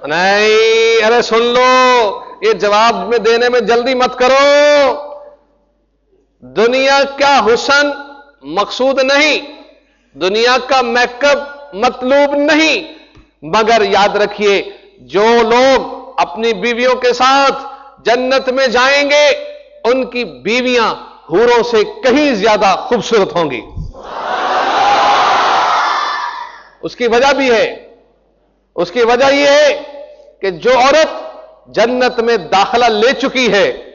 Speaker 1: نہیں، ارے سن لو، یہ جواب میں دینے میں جلدی مت کرو۔ دنیا کا حسن مقصود نہیں، دنیا کا میک اپ مطلوب نہیں۔ مگر یاد رکھیے، جو لوگ اپنی بیویوں کے ساتھ جنت میں جائیں گے، ان کی بیویاں ہوروں سے کہیں زیادہ خوبصورت ہوں گی۔ اس کی وجہ بھی ہے، اس کی وجہ یہ ہے کہ جو عورت جنت میں داخلہ لے چکی ہے،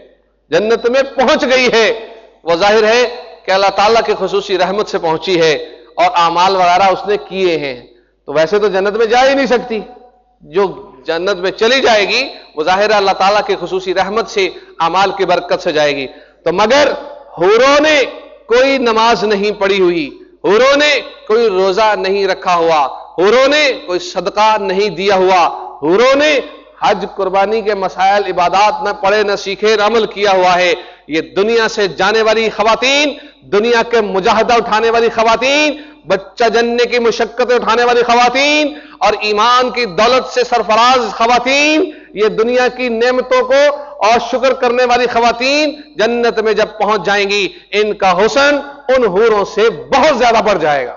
Speaker 1: جنت میں پہنچ گئی ہے، وہ ظاہر ہے کہ اللہ تعالیٰ کی خصوصی رحمت سے پہنچی ہے اور اعمال وغیرہ اس نے کیے ہیں۔ تو ویسے تو جنت میں جا ہی نہیں سکتی۔ جو جنت میں چلی جائے گی، وہ ظاہر اللہ تعالیٰ کی خصوصی رحمت سے اعمال کی برکت سے جائے گی۔ تو مگر ہوروں نے کوئی نماز نہیں پڑھی ہوئی، ہوروں نے کوئی روزہ نہیں رکھا ہوا، ہوروں نے کوئی صدقہ نہیں دیا ہوا۔ ہوروں نے حج قربانی کے مسائل، عبادات نہ پڑھے نہ سیکھے، نہ عمل کیا ہوا ہے۔ یہ دنیا سے جانے والی خواتین، دنیا کے مجاہدہ اٹھانے والی خواتین، بچہ جننے کی مشقتیں اٹھانے والی خواتین اور ایمان کی دولت سے سرفراز خواتین، یہ دنیا کی نعمتوں کو اور شکر کرنے والی خواتین جنت میں جب پہنچ جائیں گی، ان کا حسن ان حوروں سے بہت زیادہ بڑھ جائے گا۔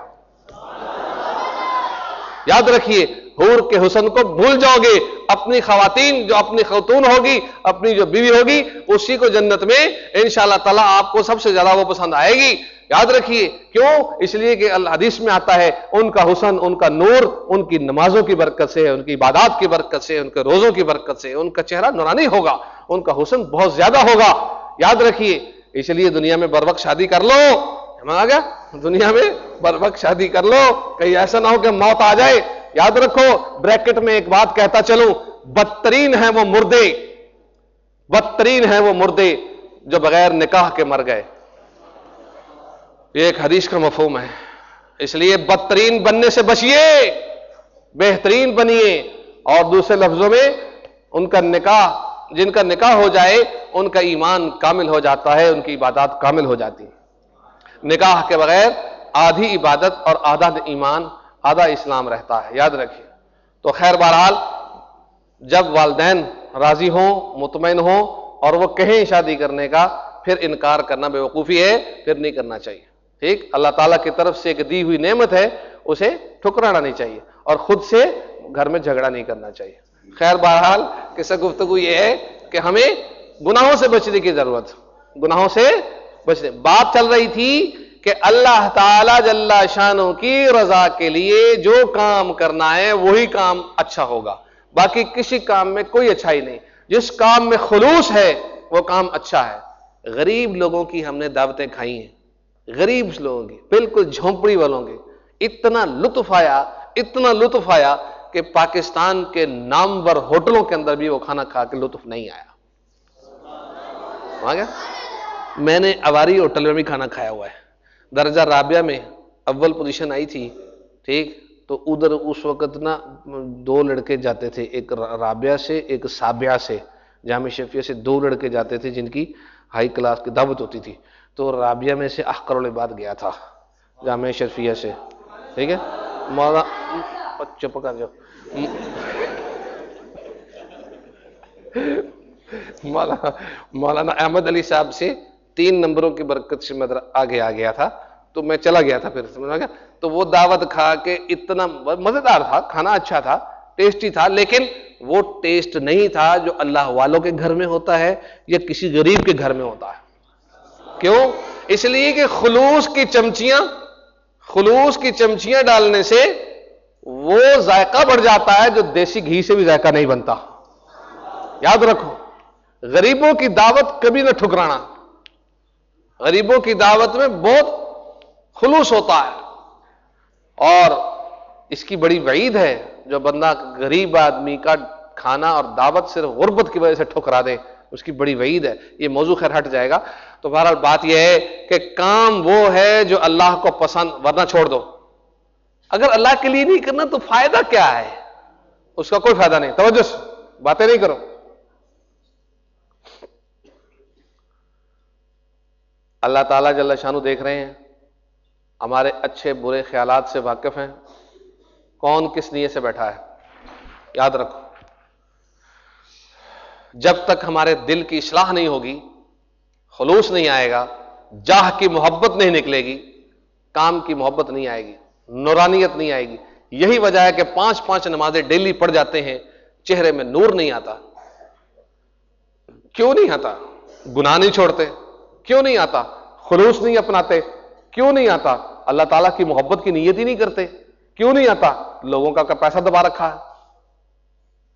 Speaker 1: یاد رکھیے حور کے حسن کو بھول جاؤ گے۔ اپنی خواتین جو اپنی خاتون ہوگی، اپنی جو بیوی ہوگی، اسی کو جنت میں ان شاء اللہ تعالیٰ آپ کو سب سے زیادہ وہ پسند آئے گی۔ یاد رکھیے، کیوں؟ اس لیے کہ حدیث میں آتا ہے، ان کا حسن، ان کا نور، ان کی نمازوں کی برکت سے، ان کی عبادات کی برکت سے، ان کے روزوں کی برکت سے، ان کا چہرہ نورانی ہوگا، ان کا حسن بہت زیادہ ہوگا۔ یاد رکھیے، اس لیے دنیا میں بر وقت شادی کر لو۔ آ گیا دنیا میں بر وقت شادی کر لو، کہیں ایسا نہ ہو کہ موت آ جائے۔ یاد رکھو بریکٹ میں ایک بات کہتا چلوں، بدترین ہے وہ مردے۔ بدترین ہے وہ مردے جو بغیر نکاح کے مر گئے۔ یہ ایک حدیث کا مفہوم ہے۔ اس لیے بدترین بننے سے بچیے بہترین بنیے اور دوسرے لفظوں میں، ان کا نکاح، جن کا نکاح ہو جائے، ان کا ایمان کامل ہو جاتا ہے، ان کی عبادات کامل ہو جاتی نکاح کے بغیر آدھی عبادت اور آدھا ایمان، آدھا اسلام رہتا ہے، یاد رکھیے۔ تو خیر بہرحال، جب والدین راضی ہوں، مطمئن ہوں اور وہ کہیں شادی کرنے کا، پھر انکار کرنا بے وقوفی ہے، پھر نہیں کرنا چاہیے۔ ٹھیک؟ اللہ تعالیٰ کی طرف سے ایک دی ہوئی نعمت ہے، اسے ٹھکرانا نہیں چاہیے اور خود سے گھر میں جھگڑا نہیں کرنا چاہیے۔ خیر بہرحال کسا گفتگو یہ ہے کہ ہمیں گناہوں سے بچنے کی ضرورت، گناہوں سے بچنے بات چل رہی تھی کہ اللہ تعالی جل شانوں کی رضا کے لیے جو کام کرنا ہے وہی کام اچھا ہوگا۔ باقی کسی کام میں کوئی اچھائی نہیں۔ جس کام میں خلوص ہے، وہ کام اچھا ہے۔ غریب لوگوں کی ہم نے دعوتیں کھائی ہیں۔ غریب لوگوں کی، بالکل جھونپڑی والوں کی۔ اتنا لطف آیا، اتنا لطف آیا کہ پاکستان کے نامور ہوٹلوں کے اندر بھی وہ کھانا کھا کے لطف نہیں آیا۔ گیا میں نے اواری ہوٹل میں بھی کھانا کھایا ہوا ہے۔ درجہ رابعہ میں اول پوزیشن آئی تھی، ٹھیک؟ تو ادھر اس وقت نا دو لڑکے جاتے تھے، ایک رابعہ سے، ایک سابیہ سے۔ جامع شفیہ سے دو لڑکے جاتے تھے جن کی ہائی کلاس کی دعوت ہوتی تھی۔ تو رابعہ میں سے احکر العباد گیا تھا جامع شرفیہ سے۔ ٹھیک ہے؟ مولانا چپ کر جاؤ۔ مولانا احمد علی صاحب سے تین نمبروں کی برکت سے میں آگے آ گیا تھا، تو میں چلا گیا تھا پھر سمجھ گیا؟ تو وہ دعوت کھا کے اتنا مزیدار تھا، کھانا اچھا تھا، ٹیسٹی تھا، لیکن وہ ٹیسٹ نہیں تھا جو اللہ والوں کے گھر میں ہوتا ہے یا کسی غریب کے گھر میں ہوتا ہے۔ کیوں؟ اس لیے کہ خلوص کی چمچیاں، خلوص کی چمچیاں ڈالنے سے وہ ذائقہ بڑھ جاتا ہے جو دیسی گھی سے بھی ذائقہ نہیں بنتا۔ یاد رکھو، غریبوں کی دعوت کبھی نہ ٹھکرانا۔ غریبوں کی دعوت میں بہت خلوص ہوتا ہے۔ اور اس کی بڑی وعید ہے جو بندہ غریب آدمی کا کھانا اور دعوت صرف غربت کی وجہ سے ٹھکرا دے، اس کی بڑی وعید ہے۔ یہ موضوع خیر ہٹ جائے گا۔ تو بہرحال بات یہ ہے کہ کام وہ ہے جو اللہ کو پسند، ورنہ چھوڑ دو۔ اگر اللہ کے لیے نہیں کرنا تو فائدہ کیا ہے؟ اس کا کوئی فائدہ نہیں۔ توجہ باتیں نہیں کرو۔ اللہ تعالیٰ جل شانو دیکھ رہے ہیں، ہمارے اچھے برے خیالات سے واقف ہیں۔ کون کس نیے سے بیٹھا ہے؟ یاد رکھو، جب تک ہمارے دل کی اصلاح نہیں ہوگی، خلوص نہیں آئے گا، جاہ کی محبت نہیں نکلے گی، کام کی محبت نہیں آئے گی، نورانیت نہیں آئے گی۔ یہی وجہ ہے کہ پانچ پانچ نمازیں ڈیلی پڑھ جاتے ہیں، چہرے میں نور نہیں آتا۔ کیوں نہیں آتا؟ گناہ نہیں چھوڑتے۔ کیوں نہیں آتا؟ خلوص نہیں اپناتے، کیوں نہیں آتا؟ اللہ تعالیٰ کی محبت کی نیت ہی نہیں کرتے، کیوں نہیں آتا؟ لوگوں کا پیسہ دبا رکھا ہے؟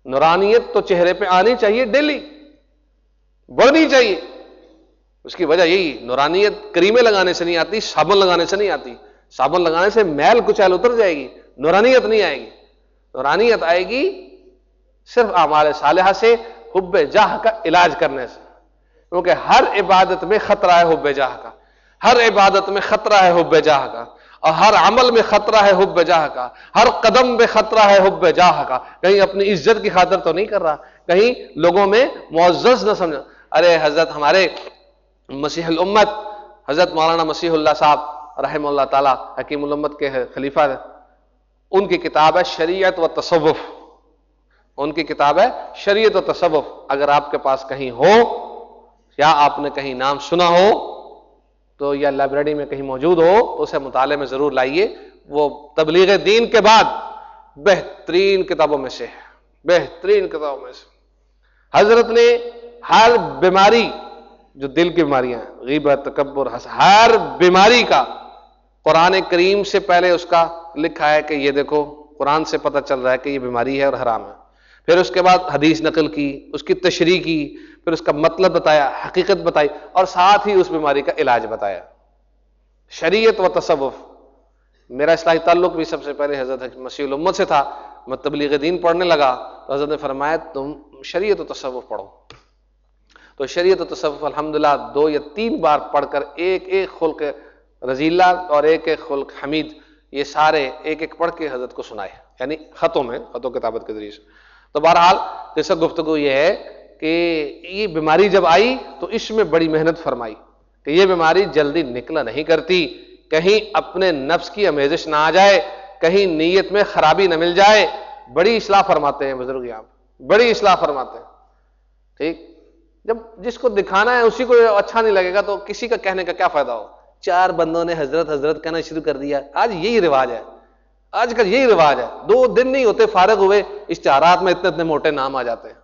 Speaker 1: نورانیت تو چہرے پہ آنی چاہیے ڈیلی، بڑھنی چاہیے۔ اس کی وجہ یہی، نورانیت کریمیں لگانے سے نہیں آتی، صابن لگانے سے نہیں آتی۔ صابن لگانے سے میل کچیل اتر جائے گی، نورانیت نہیں آئے گی۔ نورانیت آئے گی صرف اعمال صالحہ سے، حب جاہ کا علاج کرنے سے۔ کیونکہ ہر عبادت میں خطرہ ہے حب جاہ کا، ہر عبادت میں خطرہ ہے حب جاہ کا، اور ہر عمل میں خطرہ ہے حب جاہ کا، ہر قدم میں خطرہ ہے حب جاہ کا۔ کہیں اپنی عزت کی خاطر تو نہیں کر رہا، کہیں لوگوں میں معزز نہ سمجھا۔ ارے حضرت ہمارے مسیح الامت، حضرت مولانا مسیح اللہ صاحب رحم اللہ تعالیٰ، حکیم الامت کے خلیفہ ان کی کتاب ہے شریعت و تصوف۔ ان کی کتاب ہے شریعت و تصوف۔ اگر آپ کے پاس کہیں ہو یا آپ نے کہیں نام سنا ہو تو یا لائبریری میں کہیں موجود ہو تو اسے مطالعے میں ضرور لائیے۔ وہ تبلیغ دین کے بعد بہترین کتابوں میں سے ہے۔ بہترین کتابوں میں سے۔ حضرت نے ہر بیماری، جو دل کی بیماریاں ہیں، غیبت، تکبر ہر بیماری کا قرآن کریم سے پہلے اس کا لکھا ہے کہ یہ دیکھو، قرآن سے پتہ چل رہا ہے کہ یہ بیماری ہے اور حرام ہے۔ پھر اس کے بعد حدیث نقل کی، اس کی تشریح کی، پھر اس کا مطلب بتایا، حقیقت بتائی اور ساتھ ہی اس بیماری کا علاج بتایا۔ شریعت و تصوف، میرا اصلاحی تعلق بھی سب سے پہلے حضرت مسیح الامت سے تھا۔ میں تبلیغ دین پڑھنے لگا تو حضرت نے فرمایا، تم شریعت و تصوف پڑھو۔ تو شریعت و تصوف الحمد دو یا تین بار پڑھ کر ایک ایک خلق رضیلہ اور ایک ایک خلق حمید، یہ سارے ایک ایک پڑھ کے حضرت کو سنائے یعنی خطوں میں، خطوں کتابت کے ذریعے سے۔ تو بہرحال جیسا گفتگو یہ ہے کہ یہ بیماری جب آئی تو اس میں بڑی محنت فرمائی کہ یہ بیماری جلدی نکلا نہیں کرتی، کہیں اپنے نفس کی امیزش نہ آ جائے، کہیں نیت میں خرابی نہ مل جائے۔ بڑی اصلاح فرماتے ہیں بزرگ یہاں، بڑی اصلاح فرماتے ہیں۔ ٹھیک؟ جب جس کو دکھانا ہے اسی کو اچھا نہیں لگے گا تو کسی کا کہنے کا کیا فائدہ ہو؟ چار بندوں نے حضرت حضرت کہنا شروع کر دیا۔ آج یہی رواج ہے۔ آج کل یہی رواج ہے۔ دو دن نہیں ہوتے فارغ ہوئے اشتہارات میں اتنے اتنے موٹے نام آ جاتے ہیں۔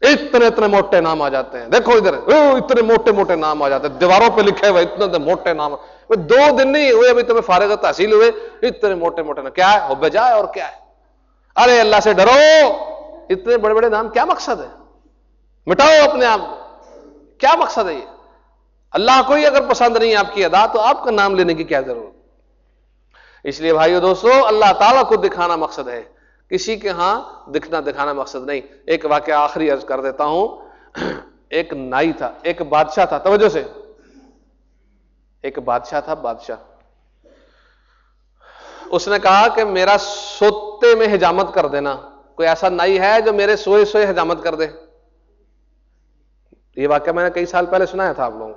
Speaker 1: اتنے اتنے موٹے نام آ جاتے ہیں۔ دیکھو ادھر اتنے موٹے موٹے نام آ جاتے ہیں۔ دیواروں پہ لکھے ہوئے اتنے اتنے موٹے نام۔ دو دن نہیں ہوئے، ابھی تمہیں فارغ تحصیل ہوئے۔ اتنے موٹے موٹے نام۔ کیا ہے؟ ہو بجائے اور کیا ہے؟ ارے اللہ سے ڈرو۔ اتنے بڑے بڑے نام، کیا مقصد ہے؟ مٹاؤ اپنے آپ کیا مقصد ہے یہ؟ اللہ کو ہی اگر پسند نہیں آپ کی ادا، تو آپ کا نام لینے کی کیا ضرورت اس لیے بھائیو دوستو، اللہ تعالیٰ کو دکھانا مقصد ہے۔ کسی کے ہاں دکھنا دکھانا مقصد نہیں۔ ایک واقعہ آخری عرض کر دیتا ہوں۔ ایک نائی تھا، ایک بادشاہ تھا۔ توجہ سے۔ ایک بادشاہ تھا، بادشاہ۔ اس نے کہا کہ میرا سوتے میں حجامت کر دینا۔ کوئی ایسا نائی ہے جو میرے سوئے سوئے حجامت کر دے؟ یہ واقعہ میں نے کئی سال پہلے سنایا تھا آپ لوگوں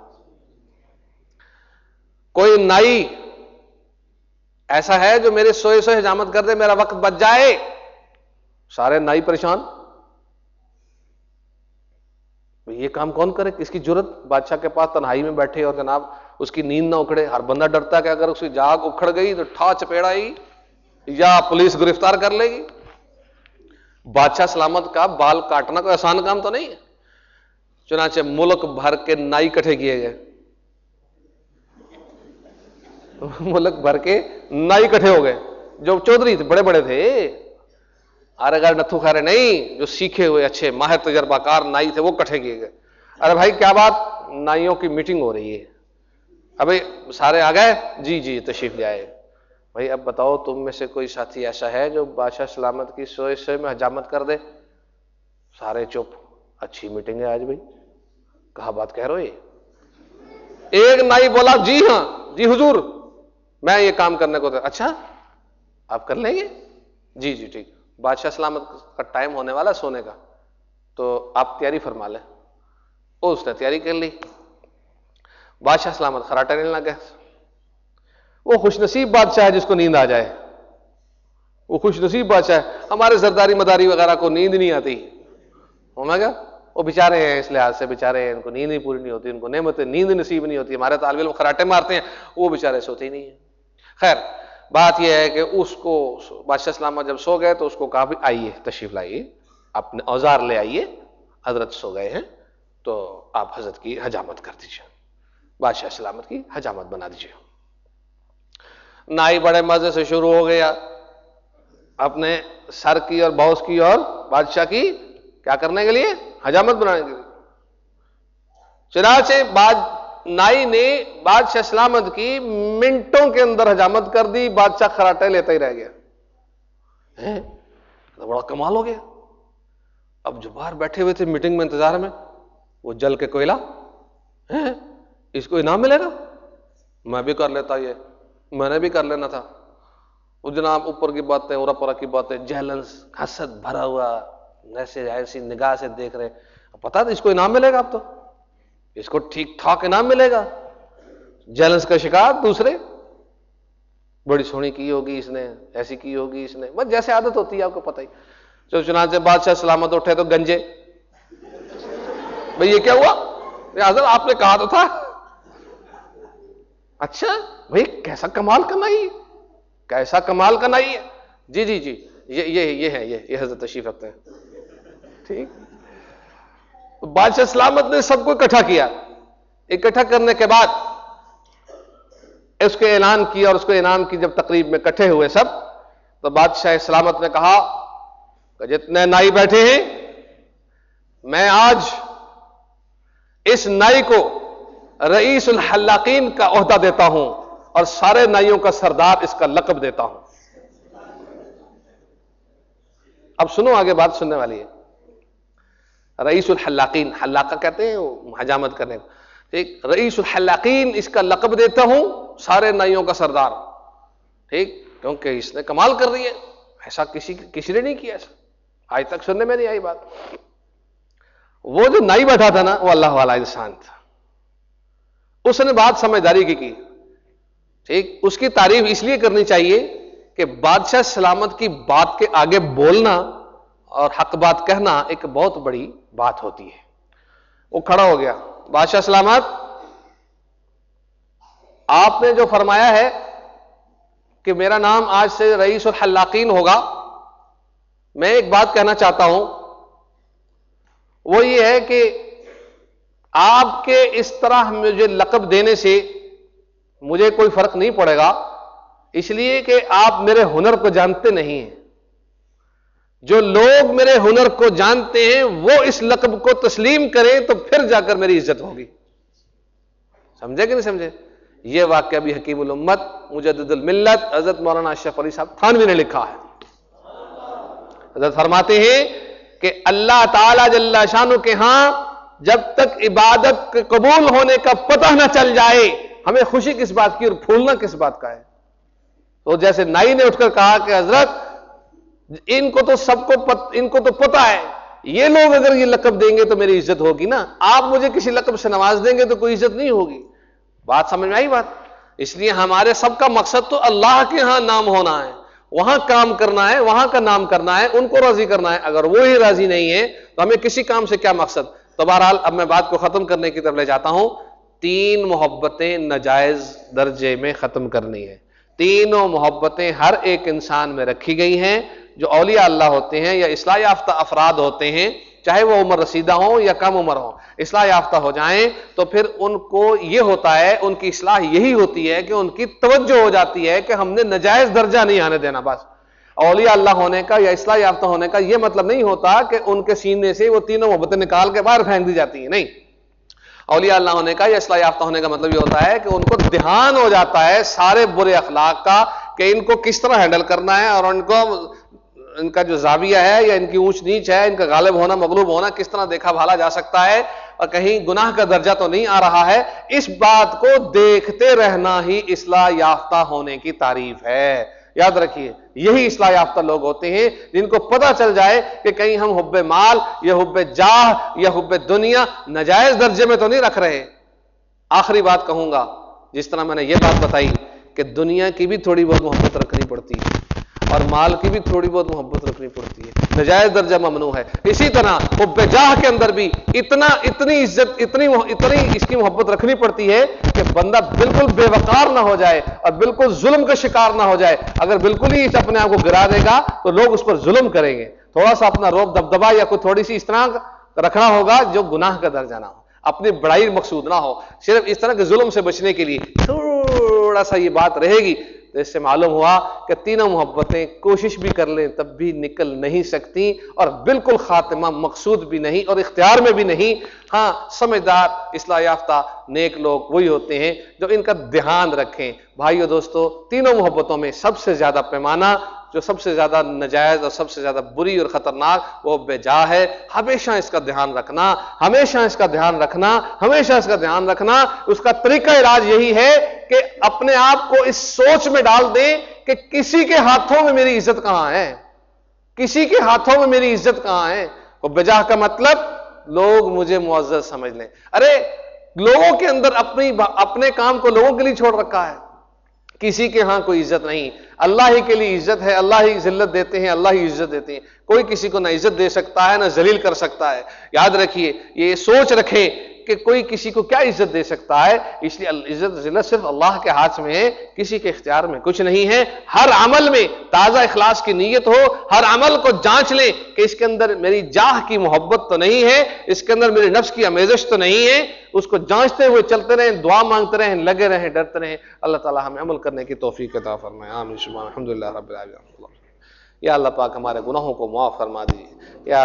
Speaker 1: کوئی نائی ایسا ہے جو میرے سوئے سوئے حجامت کر دے، میرا وقت بچ جائے۔ سارے نائی پریشان۔ یہ کام کون کرے؟ کس کی ضرورت بادشاہ کے پاس تنہائی میں بیٹھے اور جناب اس کی نیند نہ اکھڑے۔ ہر بندہ ڈرتا ہے کہ اگر اس کی جاگ اکھڑ گئی تو ٹھا چپیڑا ہی یا پولیس گرفتار کر لے گی۔ بادشاہ سلامت کا بال کاٹنا کوئی آسان کام تو نہیں ہے؟ چنانچہ ملک بھر کے نائی کٹھے کیے گئے۔ ملک بھر کے نائی کٹھے ہو گئے۔ جو چودھری تھے، بڑے بڑے تھے۔ ارے اگر نتھو کھارے نہیں، جو سیکھے ہوئے، اچھے، ماہر تجربہ کار نائی تھے، وہ کٹھے کیے گئے۔ ارے بھائی، کیا بات؟ نائیوں کی میٹنگ ہو رہی ہے۔ ابھی سارے آ گئے؟ جی جی تشریف لے آئے۔ بھائی، اب بتاؤ، تم میں سے کوئی ساتھی ایسا ہے جو بادشاہ سلامت کی سوئے سوئے میں حجامت کر دے؟ سارے چپ۔ اچھی میٹنگ ہے آج بھائی۔ کہا بات کہہ رہے ایک نائی بولا جی ہاں جی حضور۔ میں یہ کام کرنے کو اچھا آپ کر لیں گے؟ جی جی ٹھیک۔ بادشاہ سلامت کا ٹائم ہونے والا سونے کا۔ تو آپ تیاری فرما لیں۔ وہ اس نے تیاری کر لی۔ بادشاہ سلامت خراٹا نہیں لگا وہ خوش نصیب بادشاہ ہے جس کو نیند آ جائے۔ وہ خوش نصیب بادشاہ ہے۔ ہمارے سرداری مداری وغیرہ کو نیند نہیں آتی۔ ہونا گیا وہ بےچارے ہیں، اس لحاظ سے بےچارے ہیں۔ ان کو نیند ہی پوری نہیں ہوتی، ان کو نعمت نیند نصیب نہیں ہوتی۔ ہمارے طالب علم خراٹے مارتے ہیں۔ وہ بےچارے سوتے ہی نہیں ہیں۔ خیر، بات یہ ہے کہ اس کو بادشاہ اسلامہ جب سو گئے تو اس کو کہا بھی آئیے، تشریف لائیے اپنے اوزار لے آئیے، حضرت سو گئے ہیں، تو آپ حضرت کی حجامت کر دیجیے۔ بادشاہ سلامت کی حجامت بنا دیجیے۔ نائی بڑے مزے سے شروع ہو گیا۔ اپنے سر کی اور باؤس کی اور بادشاہ کی کیا کرنے کے لیے؟ حجامت بنانے کے لیے۔ چنانچہ بعد نائی نے بادشاہ سلامت کی منٹوں کے اندر حجامت کر دی، بادشاہ خراٹے لیتا ہی رہ گیا۔ بڑا کمال ہو گیا۔ اب جو باہر بیٹھے ہوئے تھے میٹنگ میں انتظار میں، وہ جل کے کوئلہ۔ اس کو انعام ملے گا؟ میں بھی کر لیتا یہ۔ میں نے بھی کر لینا تھا۔ وہ جناب اوپر کی باتیں، اورا پورا کی باتیں، جہلنس حسد بھرا ہوا ایسے ایسی نگاہ سے دیکھ رہے۔ پتا تھا اس کو انعام ملے گا اب تو۔ اس کو ٹھیک ٹھاک انعام ملے گا۔ جہلنس کا شکار دوسرے۔ بڑی سونی کی ہوگی اس نے، ایسی کی ہوگی اس نے۔ بس جیسے عادت ہوتی ہے، آپ کو پتہ ہی۔ جو چنانچہ بادشاہ سلامت اٹھے تو گنجے۔ بھائی یہ کیا ہوا؟ حضرت آپ نے کہا تو تھا۔ اچھا بھائی کیسا کمال کرنا ہی کیسا کمال کرنا ہی ہے۔ جی جی جی۔ یہ یہ یہ ہے یہ حضرت تشریف رکھتے ہیں۔ ٹھیک۔ بادشاہ سلامت نے سب کو اکٹھا کیا۔ اکٹھا کرنے کے بعد اس کے اعلان کیا اور اس کو انعام کی جب تقریب میں کٹھے ہوئے سب، تو بادشاہ سلامت نے کہا کہ جتنے نائی بیٹھے ہیں، میں آج اس نائی کو رئیس الحلاقین کا عہدہ دیتا ہوں اور سارے نائیوں کا سردار اس کا لقب دیتا ہوں۔ اب سنو آگے بات سننے والی ہے۔ رئیس الحلاقین حلاقہ کہتے ہیں، حجامت کرنے کو۔ ٹھیک؟ رئیس الحلاقین اس کا لقب دیتا ہوں سارے نائیوں کا سردار۔ ٹھیک؟ کیونکہ اس نے کمال کر رہی ہے۔ ایسا کسی کسی نے نہیں کیا ایسا۔ آج تک سننے میں نہیں آئی بات۔ وہ جو نائی بیٹھا تھا نا، وہ اللہ والا انسان تھا۔ اس نے بات سمجھداری کی کی۔ ٹھیک؟ اس کی تعریف اس لیے کرنی چاہیے کہ بادشاہ سلامت کی بات کے آگے بولنا اور حق بات کہنا ایک بہت بڑی بات ہوتی ہے۔ وہ کھڑا ہو گیا۔ بادشاہ سلامت؟ آپ نے جو فرمایا ہے کہ میرا نام آج سے رئیس الحلاقین ہوگا، میں ایک بات کہنا چاہتا ہوں۔ وہ یہ ہے کہ آپ کے اس طرح مجھے لقب دینے سے مجھے کوئی فرق نہیں پڑے گا، اس لیے کہ آپ میرے ہنر کو جانتے نہیں ہیں۔ جو لوگ میرے ہنر کو جانتے ہیں، وہ اس لقب کو تسلیم کریں تو پھر جا کر میری عزت ہوگی۔ سمجھے کہ نہیں سمجھے؟ یہ واقعہ بھی حکیم الامت، مجدد الملت، حضرت مولانا اشرف علی صاحب تھانوی نے لکھا ہے۔ حضرت فرماتے ہیں کہ اللہ تعالی جل شانو کے ہاں جب تک عبادت کے قبول ہونے کا پتہ نہ چل جائے، ہمیں خوشی کس بات کی اور پھولنا کس بات کا ہے؟ تو جیسے نائی نے اٹھ کر کہا کہ حضرت ان کو تو سب کو پت, ان کو تو پتا ہے۔ یہ لوگ اگر یہ لقب دیں گے تو میری عزت ہوگی نا۔ آپ مجھے کسی لقب سے نواز دیں گے تو کوئی عزت نہیں ہوگی۔ بات سمجھ میں آئی بات؟ اس لیے ہمارے سب کا مقصد تو اللہ کے ہاں نام ہونا ہے۔ وہاں کام کرنا ہے وہاں کا نام کرنا ہے ان کو راضی کرنا ہے۔ اگر وہ ہی راضی نہیں ہے تو ہمیں کسی کام سے کیا مقصد؟ تو بہرحال اب میں بات کو ختم کرنے کی طرف لے جاتا ہوں۔ تین محبتیں نجائز درجے میں ختم کرنی ہے تینوں محبتیں ہر ایک انسان میں رکھی گئی ہیں۔ جو اولیاء اللہ ہوتے ہیں یا اصلاح یافتہ افراد ہوتے ہیں، چاہے وہ عمر رسیدہ ہوں یا کم عمر ہوں، اصلاح یافتہ ہو جائیں تو پھر ان کو یہ ہوتا ہے، ان کی اصلاح یہی ہوتی ہے کہ ان کی توجہ ہو جاتی ہے کہ ہم نے نجائز درجہ نہیں آنے دینا بس۔ اولیاء اللہ ہونے کا یا اصلاح یافتہ ہونے کا یہ مطلب نہیں ہوتا کہ ان کے سینے سے وہ تینوں محبتیں نکال کے باہر پھینک دی جاتی ہیں، نہیں۔ اولیاء اللہ ہونے کا یا اصلاح یافتہ ہونے کا مطلب یہ ہوتا ہے کہ ان کو دھیان ہو جاتا ہے سارے برے اخلاق کا کہ ان کو کس طرح ہینڈل کرنا ہے اور ان کو ان کا جو زاویہ ہے یا ان کی اونچ نیچ ہے، ان کا غالب ہونا، مغلوب ہونا کس طرح دیکھا بھالا جا سکتا ہے اور کہیں گناہ کا درجہ تو نہیں آ رہا ہے، اس بات کو دیکھتے رہنا ہی اصلاح یافتہ ہونے کی تعریف ہے۔ یاد رکھیے، یہی اصلاح یافتہ لوگ ہوتے ہیں جن کو پتہ چل جائے کہ کہیں ہم حب مال یا حب جاہ یا حب دنیا نجائز درجے میں تو نہیں رکھ رہے۔ آخری بات کہوں گا، جس طرح میں نے یہ بات بتائی کہ دنیا کی بھی تھوڑی بہت محبت رکھنی پڑتی۔ ہے اور مال کی بھی تھوڑی بہت محبت رکھنی پڑتی ہے۔ نجائز درجہ ممنوع ہے۔ اسی طرح وہ بجاہ کے اندر بھی اتنا، اتنی عزت، اتنی اتنی اس کی محبت رکھنی پڑتی ہے کہ بندہ بالکل بے وقار نہ ہو جائے اور بالکل ظلم کا شکار نہ ہو جائے۔ اگر بالکل ہی اپنے آپ کو گرا دے گا تو لوگ اس پر ظلم کریں گے۔ تھوڑا سا اپنا روب دبدبا یا کوئی تھوڑی سی اس طرح رکھنا ہوگا جو گناہ کا درجہ نہ ہو۔ اپنی بڑائی مقصود نہ ہو۔ صرف اس طرح کے ظلم سے بچنے کے لیے تھوڑا سا یہ بات رہے گی۔ تو اس سے معلوم ہوا کہ تینوں محبتیں کوشش بھی کر لیں تب بھی نکل نہیں سکتی اور بالکل خاتمہ مقصود بھی نہیں اور اختیار میں بھی نہیں۔ ہاں سمجھدار، اصلاح یافتہ، نیک لوگ وہی ہوتے ہیں جو ان کا دھیان رکھیں۔ بھائیو دوستو، تینوں محبتوں میں سب سے زیادہ پیمانہ، جو سب سے زیادہ نجائز اور سب سے زیادہ بری اور خطرناک، وہ بے جا ہے۔ ہمیشہ اس کا دھیان رکھنا، ہمیشہ اس کا دھیان رکھنا، ہمیشہ اس کا دھیان رکھنا۔ اس کا طریقہ علاج یہی ہے کہ اپنے آپ کو اس سوچ میں ڈال دیں کہ کسی کے ہاتھوں میں میری عزت کہاں ہے؟ کسی کے ہاتھوں میں میری عزت کہاں ہے؟ وہ بجا کا مطلب لوگ مجھے معزز سمجھ لیں۔ ارے، لوگوں کے اندر اپنی اپنے کام کو لوگوں کے لیے چھوڑ رکھا ہے۔ کسی کے ہاں کوئی عزت نہیں۔ اللہ ہی کے لیے عزت ہے، اللہ ہی ذلت دیتے ہیں، اللہ ہی عزت دیتے ہیں۔ کوئی کسی کو نہ عزت دے سکتا ہے، نہ ذلیل کر سکتا ہے۔ یاد رکھیے، یہ سوچ رکھیں کہ کوئی کسی کو کیا عزت دے سکتا ہے؟ اس لیے عزت ذلت صرف اللہ کے ہاتھ میں ہے، کسی کے اختیار میں کچھ نہیں ہے۔ ہر عمل میں تازہ اخلاص کی نیت ہو، ہر عمل کو جانچ لیں کہ اس کے اندر میری جاہ کی محبت تو نہیں ہے، اس کے اندر میرے نفس کی امیزش تو نہیں ہے۔ اس کو جانچتے ہوئے چلتے رہیں، دعا مانگتے رہیں، لگے رہیں، ڈرتے رہیں۔ اللہ تعالی ہمیں عمل کرنے کی توفیق عطا فرمائے۔ آمین۔ الحمدللہ رب العالمین۔ یا اللہ پاک ہمارے گناہوں کو معاف فرما دیجیے یا